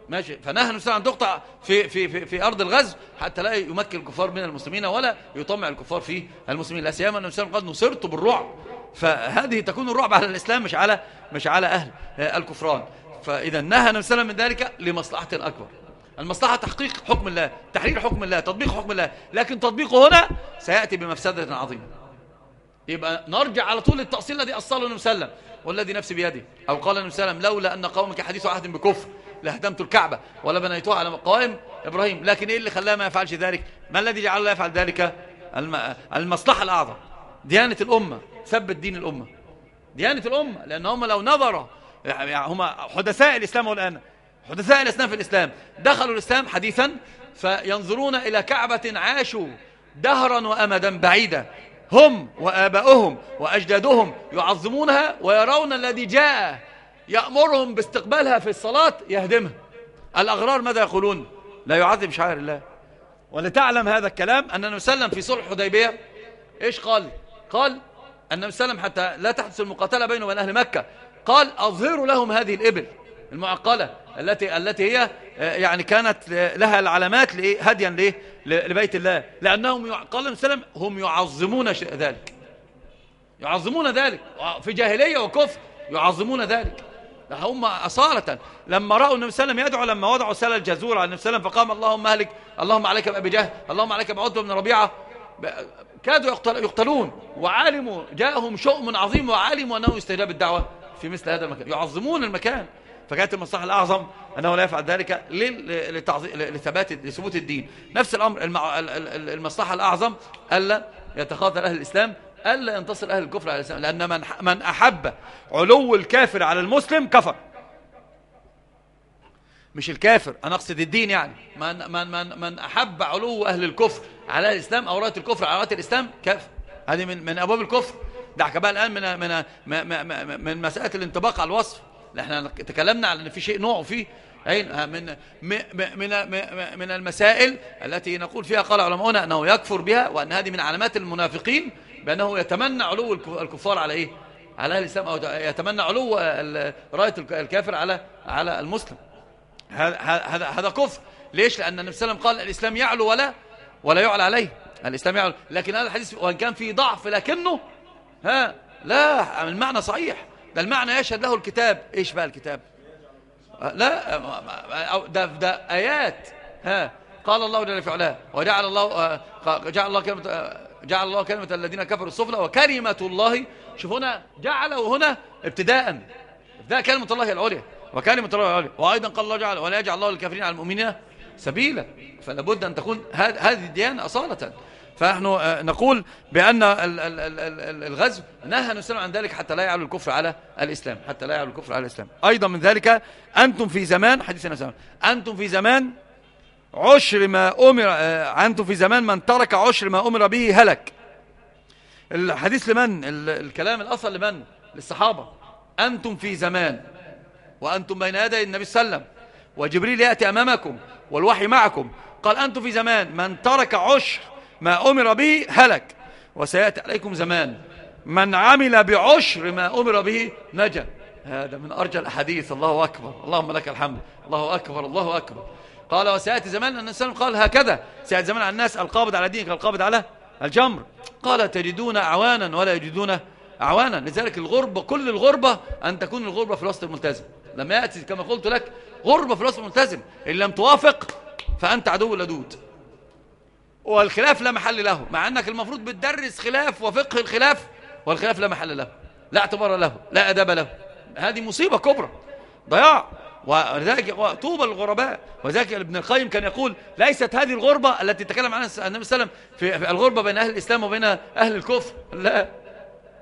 ماشي. فنهى النبي أن تقطع في, في, في, في أرض الغزو حتى لا يمكن الكفار من المسلمين ولا يطمع الكفار في المسلمين. لا سيما النبي قد نصرت بالرعب. فهذه تكون الرعب على الإسلام مش على مش على أهل الكفران. فإذا نهى النبي من ذلك لمصلحة أكبر. المصلحة تحقيق حكم الله تحرير حكم الله تطبيق حكم الله. لكن تطبيقه هنا سيأتي بمفسدة عظيمة. يبقى نرجع على طول للتأصيل الذي أصله النبي صلى الله عليه وسلم والذي نفسي بيده. أو قال النبي صلى الله عليه وسلم لولا أن قومك حديث عهد بكفر. لهدمت الكعبة ولا بنيتها على قوائم إبراهيم. لكن إيه اللي خلاه ما يفعلش ذلك؟ ما الذي جعل الله يفعل ذلك؟ المصلحة الأعظم. ديانة الأمة ثبت دين الأمة. ديانة الأمة لأن هم لو نظروا يعني هم حدثاء الإسلام والآن. حدثاء الإسلام في الإسلام. دخلوا الإسلام حديثا فينظرون إلى كعبة عاشوا دهرا وأمدا بعيدا. هم وآباؤهم وأجدادهم يعظمونها ويرون الذي جاء يأمرهم باستقبالها في الصلاة يهدمها. الأغرار ماذا يقولون؟ لا يعظم شعائر الله. ولتعلم هذا الكلام أن النبي صلى الله عليه وسلم في صلح حديبية إيش قال؟ قال عليه وسلم حتى لا تحدث المقاتلة بينه وبين أهل مكة. قال أظهروا لهم هذه الإبل المعقلة التي التي هي آه، يعني كانت لها العلامات هديا لبيت الله. لأنهم قال وسلم هم يعظمون ذلك. يعظمون ذلك. في جاهلية وكفر يعظمون ذلك. هم أصالة. لما رأوا النبي صلى الله عليه وسلم يدعو لما وضعوا سل الجزور على النبي صلى الله عليه وسلم فقام اللهم أهلك اللهم عليك بأبي جهل اللهم عليك بعتبة بن ربيعة. كادوا يقتلون. وعالموا جاءهم شؤم عظيم وعالموا أنه يستجاب الدعوة في مثل هذا المكان. يعظمون المكان. فكانت المصلحة الأعظم أنه لا يفعل ذلك لثبات لثبوت الدين. نفس الأمر المصلحة الأعظم ألا يتخاطر أهل الإسلام ألا ينتصر أهل الكفر على الإسلام لأن من من أحب علو الكافر على المسلم كفر. مش الكافر أنا أقصد الدين يعني. من, من, من, من أحب علو أهل الكفر على الإسلام أو رأية الكفر على رأية الإسلام كافر. هذه من, من أبواب الكفر. دعك بقى الآن من, من, من, من مسألة الانطباق على الوصف. إحنا تكلمنا على إن في شيء نوع فيه. من من من المسائل التي نقول فيها قال علماؤنا أنه يكفر بها وأن هذه من علامات المنافقين بأنه يتمنى علو الكفار على إيه؟ على الإسلام أو يتمنى علو راية الكافر على على المسلم. هذا هذا كفر. ليش؟ لأن النبي صلى الله عليه وسلم قال الإسلام يعلو ولا ولا يعلى عليه. الإسلام يعلو. لكن هذا الحديث وإن كان فيه ضعف لكنه ها لا المعنى صحيح. ده المعنى يشهد له الكتاب. إيش بقى الكتاب؟ لا ده ده آيات. ها قال الله جل في علاه. وجعل الله آه، جعل الله كلمة آه، جعل الله كلمة الذين كفروا السفلى وكلمة الله. شوف هنا جعله هنا ابتداء ده كلمة الله العليا وكلمة الله العليا. وأيضا قال الله جعل ولا يجعل الله للكافرين على المؤمنين سبيلا. فلا بد أن تكون هذه الديانة أصالة. فنحن آه، نقول بأن الغزو نهى النبي عن ذلك حتى لا يعلو الكفر على الإسلام حتى لا يعلو الكفر على الإسلام. أيضا من ذلك أنتم في زمان حديث النبي أنتم في زمان عشر ما أمر آه، أنتم في زمان من ترك عشر ما أمر به هلك. الحديث لمن؟ الكلام الأصل لمن؟ للصحابة. أنتم في زمان وأنتم بين يدي النبي صلى الله عليه وسلم وجبريل يأتي أمامكم والوحي معكم. قال أنتم في زمان من ترك عشر ما أمر به هلك. وسيأتي عليكم زمان من عمل بعشر ما أمر به نجا. هذا من أرجى الأحاديث. الله أكبر. اللهم لك الحمد. الله أكبر. الله أكبر. قال وسيأتي زمان أن الإنسان قال هكذا. سيأتي زمان على الناس القابض على دينك القابض على الجمر. قال تجدون أعوانا ولا يجدون أعوانا. لذلك الغربة كل الغربة أن تكون الغربة في الوسط الملتزم. لما يأتي كما قلت لك غربة في الوسط الملتزم. إن لم توافق فأنت عدو لدود. والخلاف لا محل له مع أنك المفروض بتدرس خلاف وفقه الخلاف والخلاف لا محل له لا اعتبار له لا أدب له. هذه مصيبة كبرى. ضياع. ولذلك طوبى الغرباء. وذلك ابن القيم كان يقول ليست هذه الغربة التي تكلم عنها النبي صلى الله عليه وسلم في الغربة بين أهل الإسلام وبين أهل الكفر. لا.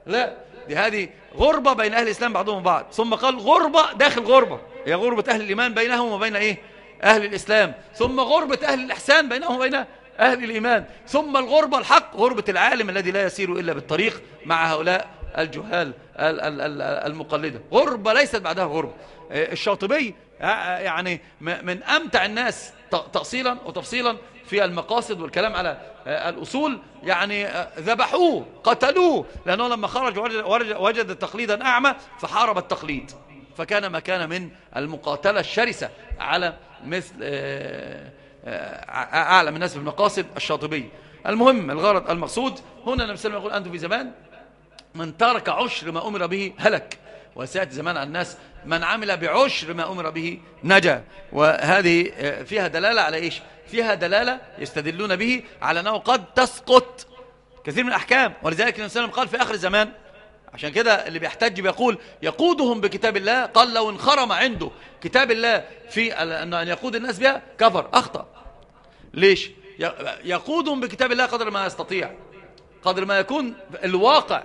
لا. دي هذه غربة بين أهل الإسلام بعضهم بعض. ثم قال غربة داخل غربة. هي غربة أهل الإيمان بينهم وبين إيه؟ أهل الإسلام. ثم غربة أهل الإحسان بينهم وبين أهل الإيمان. ثم الغربة الحق غربة العالم الذي لا يسير إلا بالطريق مع هؤلاء الجهال المقلدة. غربة ليست بعدها غربة. الشاطبي آه، آه، يعني من أمتع الناس تأصيلا وتفصيلا في المقاصد والكلام على الأصول. يعني ذبحوه قتلوه. لأنه لما خرج وجد تقليدا أعمى فحارب التقليد. فكان ما كان من المقاتلة الشرسة على مثل أعلم الناس بالمقاصد الشاطبية المهم الغرض المقصود هنا النبي صلى الله عليه وسلم يقول أنتم في زمان من ترك عشر ما أمر به هلك. وسيأتي زمان على الناس من عمل بعشر ما أمر به نجا. وهذه آه، فيها دلالة على إيش؟ فيها دلالة يستدلون به على أنه قد تسقط كثير من الأحكام. ولذلك النبي صلى الله عليه وسلم قال في آخر الزمان عشان كده اللي بيحتج بيقول يقودهم بكتاب الله قال لو انخرم عنده كتاب الله في أن يقود الناس بها كفر أخطأ. ليش؟ يقودهم بكتاب الله قدر ما يستطيع قدر ما يكون الواقع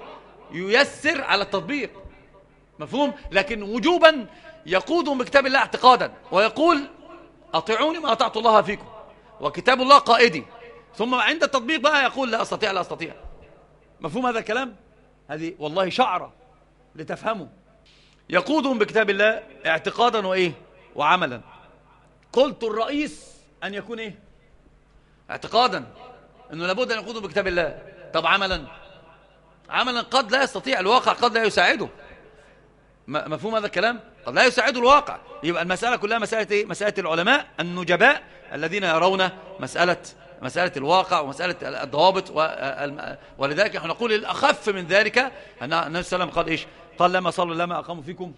ييسر على التطبيق. مفهوم؟ لكن وجوبا يقودهم بكتاب الله اعتقادا ويقول أطيعوني ما أطعت الله فيكم وكتاب الله قائدي. ثم عند التطبيق بقى يقول لا أستطيع لا أستطيع. مفهوم هذا الكلام؟ هذه والله شعرة لتفهموا. يقودهم بكتاب الله اعتقادا وإيه؟ وعملا. قلت الرئيس أن يكون إيه؟ اعتقادا. أنه لابد أن يقودهم بكتاب الله. طب عملا. عملا قد لا يستطيع الواقع قد لا يساعده. مفهوم هذا الكلام؟ قد لا يساعده الواقع. يبقى المسألة كلها مسألة إيه؟ مسألة العلماء النجباء الذين يرون مسألة مسألة الواقع ومسألة الضوابط ولذلك نحن نقول الأخف من ذلك أن النبي صلى الله عليه وسلم قال إيش؟ قال لما صلوا لما أقاموا فيكم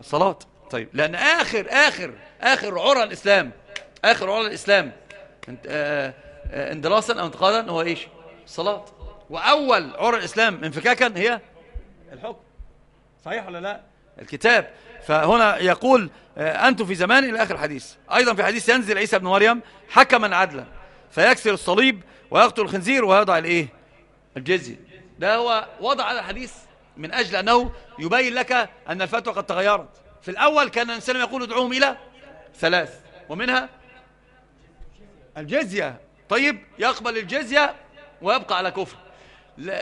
الصلاة. طيب لأن آخر آخر آخر عرى الإسلام آخر عرى الإسلام آه، آه، اندراسا أو انتقادا هو إيش؟ الصلاة. وأول عرى الإسلام انفكاكا هي الحكم. صحيح ولا لا؟ الكتاب. فهنا يقول آه، أنتم في زمان إلى آخر الحديث. أيضا في حديث ينزل عيسى بن مريم حكما عدلا فيكسر الصليب ويقتل الخنزير ويضع الإيه؟ الجزية. ده هو وضع هذا الحديث من أجل أنه يبين لك أن الفتوى قد تغيرت. في الأول كان الإنسان يقول ادعوهم إلى ثلاث ومنها الجزية. طيب يقبل الجزية ويبقى على كفر.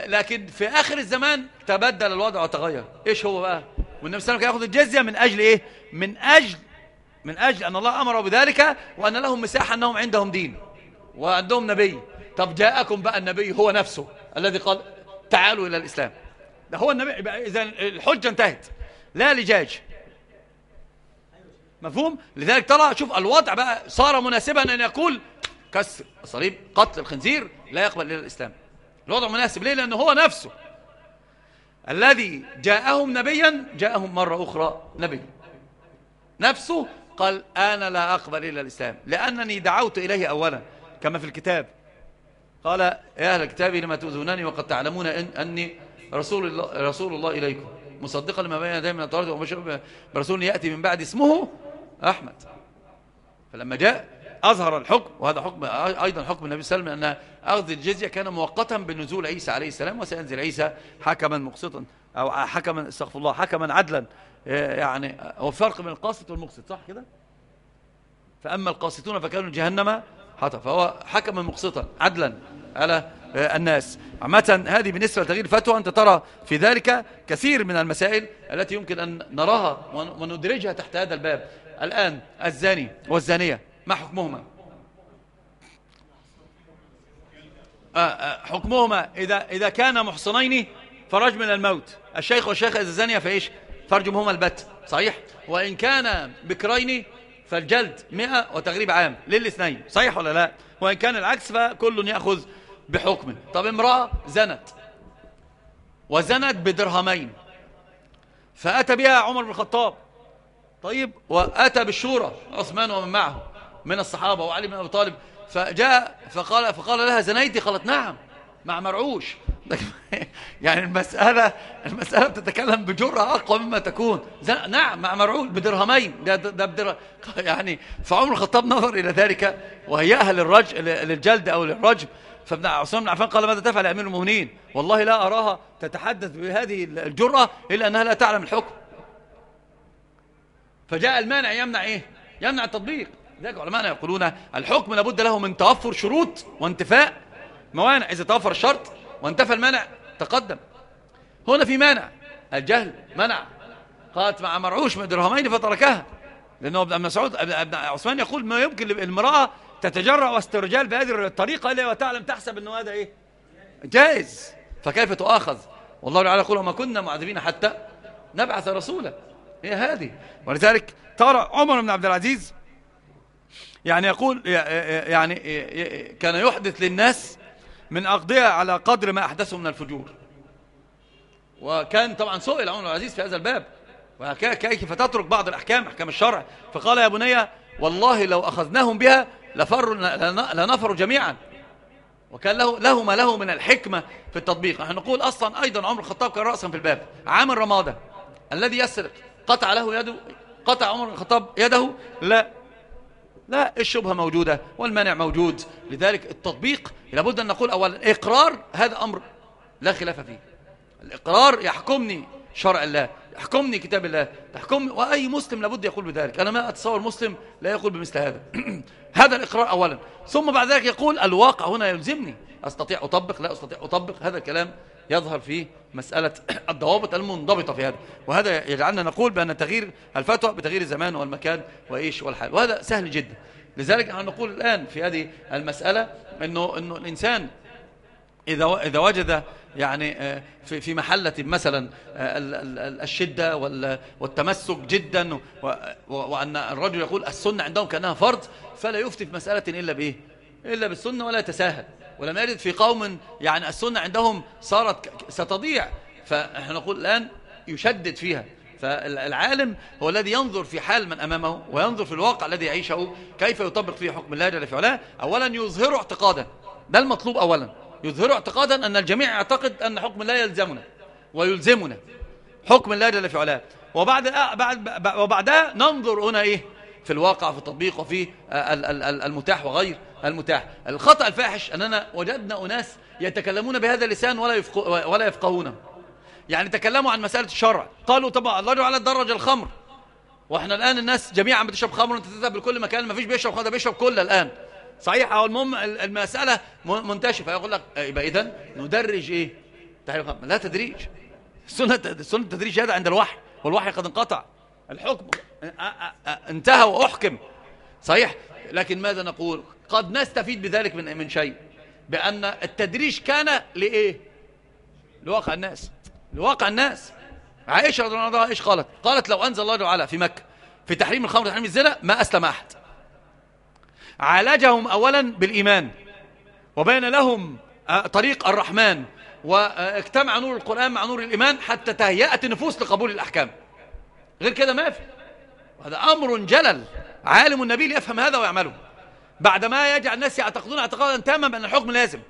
لكن في آخر الزمان تبدل الوضع وتغير. إيش هو بقى؟ والنبي صلى الله عليه وسلم كان يأخذ الجزية من أجل إيه؟ من أجل من أجل أن الله أمر بذلك وأن لهم مساحة أنهم عندهم دين وعندهم نبي. طب جاءكم بقى النبي هو نفسه الذي قال تعالوا إلى الإسلام. ده هو النبي إذا الحجة انتهت. لا لجاج. مفهوم؟ لذلك ترى شوف الوضع بقى صار مناسبا أن يقول كسر الصليب قتل الخنزير لا يقبل إلى الإسلام. الوضع مناسب ليه؟ لأنه هو نفسه. الذي جاءهم نبيا جاءهم مرة أخرى نبي. نفسه قال أنا لا أقبل إلى الإسلام لأنني دعوت إليه أولا. كما في الكتاب. قال يا أهل الكتاب لما تؤذونني وقد تعلمون إن أني رسول الله, رسول الله إليكم. مصدقا لما بين يدي من التوراة ومبشرا برسول يأتي من بعد اسمه أحمد. فلما جاء أظهر الحكم وهذا حكم أيضا حكم النبي صلى الله عليه وسلم أن أخذ الجزية كان مؤقتا بنزول عيسى عليه السلام وسينزل عيسى حكما مقسطا أو حكما استغفر الله حكما عدلا يعني هو فرق بين القاسط والمقسط صح كده؟ فأما القاسطون فكانوا جهنم حطب فهو حكما مقسطا عدلا على الناس. عامة هذه بالنسبة لتغيير الفتوى أنت ترى في ذلك كثير من المسائل التي يمكن أن نراها وندرجها تحت هذا الباب. الآن الزاني والزانية. ما حكمهما؟ آه، آه، حكمهما إذا, إذا كان محصنين فرج من الموت. الشيخ والشيخ إذا زانية فإيش فرجمهما البت صحيح؟ وإن كان بكرين فالجلد مئة وتغريب عام للاثنين صحيح ولا لا؟ وإن كان العكس فكل يأخذ بحكمه طب امرأة زنت وزنت بدرهمين فأتى بها عمر بن الخطاب طيب وأتى بالشورى عثمان ومن معه. من الصحابة وعلي بن أبي طالب فجاء فقال, فقال لها زنيتي قالت نعم مع مرعوش. يعني المسألة المسألة بتتكلم بجرأة أقوى مما تكون. نعم مع مرعوش بدرهمين. ده, ده بدر يعني فعمر الخطاب نظر إلى ذلك وهيأها للرج للجلد أو للرجم فابن عثمان بن عفان قال ماذا تفعل أمير المؤمنين؟ والله لا أراها تتحدث بهذه الجرأة إلا أنها لا تعلم الحكم. فجاء المانع يمنع إيه؟ يمنع التطبيق. ذلك علماءنا يقولون الحكم لابد له من توفر شروط وانتفاء موانع. إذا توفر الشرط وانتفى المانع تقدم. هنا في مانع. الجهل منع. قالت مع مرعوش من درهمين فتركها. لأنه ابن مسعود ابن عثمان يقول ما يمكن المرأة تتجرع واسترجال بهذه الطريقة إلا وتعلم تحسب أنه هذا إيه؟ جائز. فكيف تؤاخذ؟ والله تعالى يقول وما كنا معذبين حتى نبعث رسولا. هي هذه. ولذلك ترى عمر بن عبد العزيز يعني يقول يعني كان يحدث للناس من أقضية على قدر ما أحدثه من الفجور. وكان طبعا سئل عمر العزيز في هذا الباب. كيف تترك بعض الأحكام أحكام الشرع؟ فقال يا بني والله لو أخذناهم بها لفر لنفروا جميعا. وكان له, له ما له من الحكمة في التطبيق. نحن نقول أصلا أيضا عمر الخطاب كان رأسا في الباب. عامل رمادة الذي يسرق. قطع له يده قطع عمر الخطاب يده لا لا الشبهة موجودة والمانع موجود. لذلك التطبيق لابد أن نقول أولا إقرار هذا أمر لا خلاف فيه. الإقرار يحكمني شرع الله يحكمني كتاب الله تحكمني وأي مسلم لابد يقول بذلك. أنا ما أتصور مسلم لا يقول بمثل هذا. هذا الإقرار أولا. ثم بعد ذلك يقول الواقع هنا يلزمني. أستطيع أطبق؟ لا أستطيع أطبق. هذا الكلام يظهر في مسألة الضوابط المنضبطة في هذا. وهذا يجعلنا نقول بأن تغيير الفتوى بتغيير الزمان والمكان وإيش والحال. وهذا سهل جدا. لذلك نقول الآن في هذه المسألة أنه, إنه الإنسان إذا إذا وجد يعني آه، في في محلة مثلا آه، الشدة والتمسك جدا وأن الرجل يقول السنة عندهم كأنها فرض فلا يفتي في مسألة إلا بإيه؟ إلا بالسنة ولا يتساهل. ولم يرد في قوم يعني السنة عندهم صارت ستضيع. فنحن نقول الآن يشدد فيها. فالعالم هو الذي ينظر في حال من أمامه وينظر في الواقع الذي يعيشه كيف يطبق فيه حكم الله جل في علاه. أولا يظهر اعتقادا. ده المطلوب أولا. يظهر اعتقادا أن الجميع يعتقد أن حكم الله يلزمنا ويلزمنا حكم الله جل في علاه. وبعد بعد وبعدها ننظر هنا إيه؟ في الواقع في التطبيق وفي المتاح وغير. المتاح. الخطأ الفاحش أننا وجدنا أناس يتكلمون بهذا اللسان ولا يفقه ولا يفقهونه يعني تكلموا عن مسألة الشرع. قالوا طبعا الله على درج الخمر. وإحنا الآن الناس جميعا بتشرب خمر وأنت تذهب لكل مكان ما فيش بيشرب خمر بيشرب كل الآن. صحيح أو المهم المسألة منتشرة. فيقول لك يبقى إذن ندرج إيه؟ تحريم لا تدريج. سنة سنة التدريج هذا عند الوحي. والوحي قد انقطع. الحكم انتهى وأحكم. صحيح. لكن ماذا نقول؟ قد نستفيد بذلك من من شيء. بأن التدريج كان لإيه؟ لواقع الناس. لواقع الناس. عائشة رضي الله عنها إيش قالت؟ قالت لو أنزل الله تعالى في مكة في تحريم الخمر وتحريم الزنا ما أسلم أحد. عالجهم أولا بالإيمان وبين لهم آه، طريق الرحمن واجتمع نور القرآن مع نور الإيمان حتى تهيأت النفوس لقبول الأحكام. غير كده ما في. هذا أمر جلل. عالم النبي يفهم هذا ويعمله. بعدما يجعل الناس يعتقدون اعتقادا تاما بأن الحكم لازم.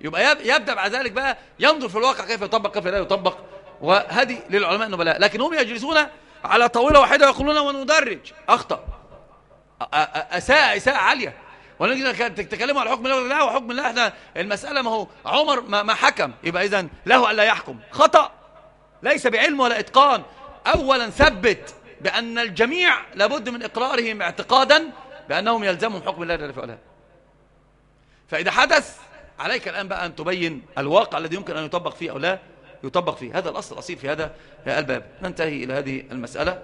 يبقى يبدأ بعد ذلك بقى ينظر في الواقع كيف يطبق كيف لا يطبق. وهذه للعلماء النبلاء لكن هم يجلسون على طاولة واحدة ويقولون وندرج أخطأ. أساء إساءة عالية. ولكن تتكلموا على حكم الله لا وحكم الله إحنا المسألة ما هو عمر ما حكم. يبقى إذن له ألا يحكم. خطأ. ليس بعلم ولا إتقان. أولا ثبت بأن الجميع لابد من إقرارهم اعتقادا بأنهم يلزمهم حكم الله جل وعلا. فإذا حدث عليك الآن بقى أن تبين الواقع الذي يمكن أن يطبق فيه أو لا يطبق فيه. هذا الأصل الأصيل في هذا الباب. ننتهي إلى هذه المسألة.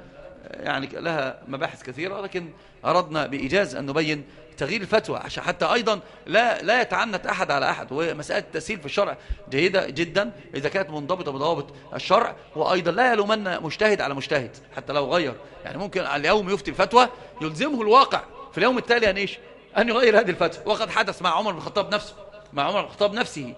يعني لها مباحث كثيرة لكن أردنا بإيجاز أن نبين تغيير الفتوى عشان حتى أيضا لا لا يتعنت أحد على أحد. ومسألة التسهيل في الشرع جيدة جدا إذا كانت منضبطة بضوابط الشرع وأيضا لا يلومن مجتهد على مجتهد حتى لو غير. يعني ممكن اليوم يفتي الفتوى يلزمه الواقع. في اليوم التالي أن إيش أن يغير هذه الفتوى. وقد حدث مع عمر بن الخطاب نفسه. مع عمر بن الخطاب نفسه.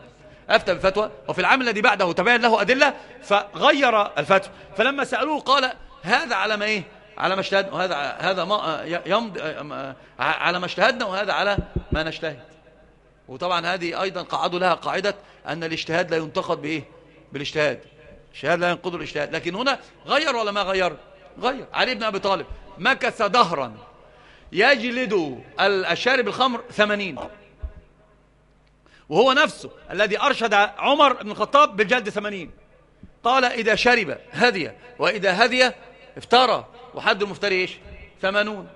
أفتى بفتوى وفي العام الذي بعده تبين له أدلة. فغير الفتوى. فلما سألوه قال هذا على ما إيه؟ على ما اجتهدنا. وهذا هذا ما يمضي على ما اجتهدنا. وهذا على ما نجتهد. وطبعا هذه أيضا قعدوا لها قاعدة أن الاجتهاد لا ينتقد بإيه؟ بالاجتهاد. الاجتهاد لا ينقض الاجتهاد. لكن هنا غير ولا ما غير؟ غير. علي بن أبي طالب مكث دهرا. يجلد الشارب الخمر ثمانين. وهو نفسه الذي أرشد عمر بن الخطاب بالجلد ثمانين. قال إذا شرب هدي وإذا هدي افترى. وحد المفتري إيش؟ ثمانون.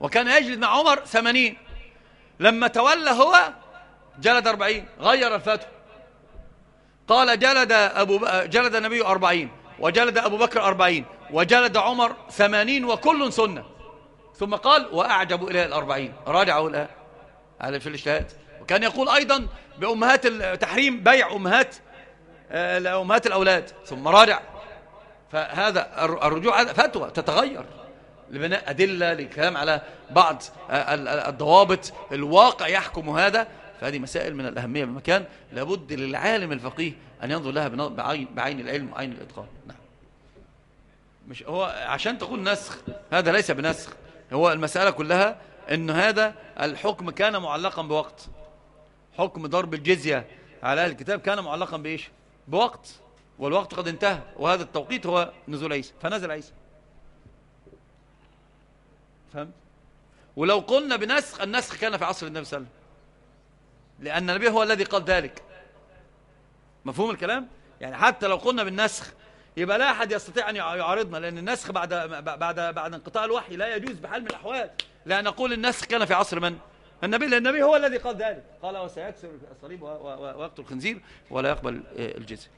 وكان يجلد مع عمر ثمانين. لما تولى هو جلد أربعين. غير الفتوى قال جلد, أبو جلد النبي أربعين. وجلد أبو بكر أربعين. وجلد عمر ثمانين. وكل سنة. ثم قال وأعجبوا إلى الأربعين. راجعوا على في الاجتهاد وكان يقول أيضا بأمهات التحريم بيع أمهات آه، أمهات الأولاد. ثم راجع. فهذا الرجوع فتوى تتغير لبناء أدلة للكلام على بعض الضوابط الواقع يحكم هذا. فهذه مسائل من الأهمية بمكان لابد للعالم الفقيه أن ينظر لها بعين, بعين العلم وعين الإتقان. نعم. مش هو عشان تقول نسخ هذا ليس بنسخ. هو المسألة كلها أن هذا الحكم كان معلقا بوقت. حكم ضرب الجزية على الكتاب كان معلقا بإيش؟ بوقت. والوقت قد انتهى وهذا التوقيت هو نزول عيسى فنزل عيسى. فهمت؟ ولو قلنا بنسخ النسخ كان في عصر النبي صلى الله عليه وسلم. لأن النبي هو الذي قال ذلك. مفهوم الكلام؟ يعني حتى لو قلنا بالنسخ يبقى لا أحد يستطيع أن يعارضنا لأن النسخ بعد بعد بعد انقطاع الوحي لا يجوز بحال من الأحوال. لا نقول النسخ كان في عصر من؟ النبي لأن النبي هو الذي قال ذلك. قال وسيكسر الصليب ويقتل الخنزير ولا يقبل الجزية.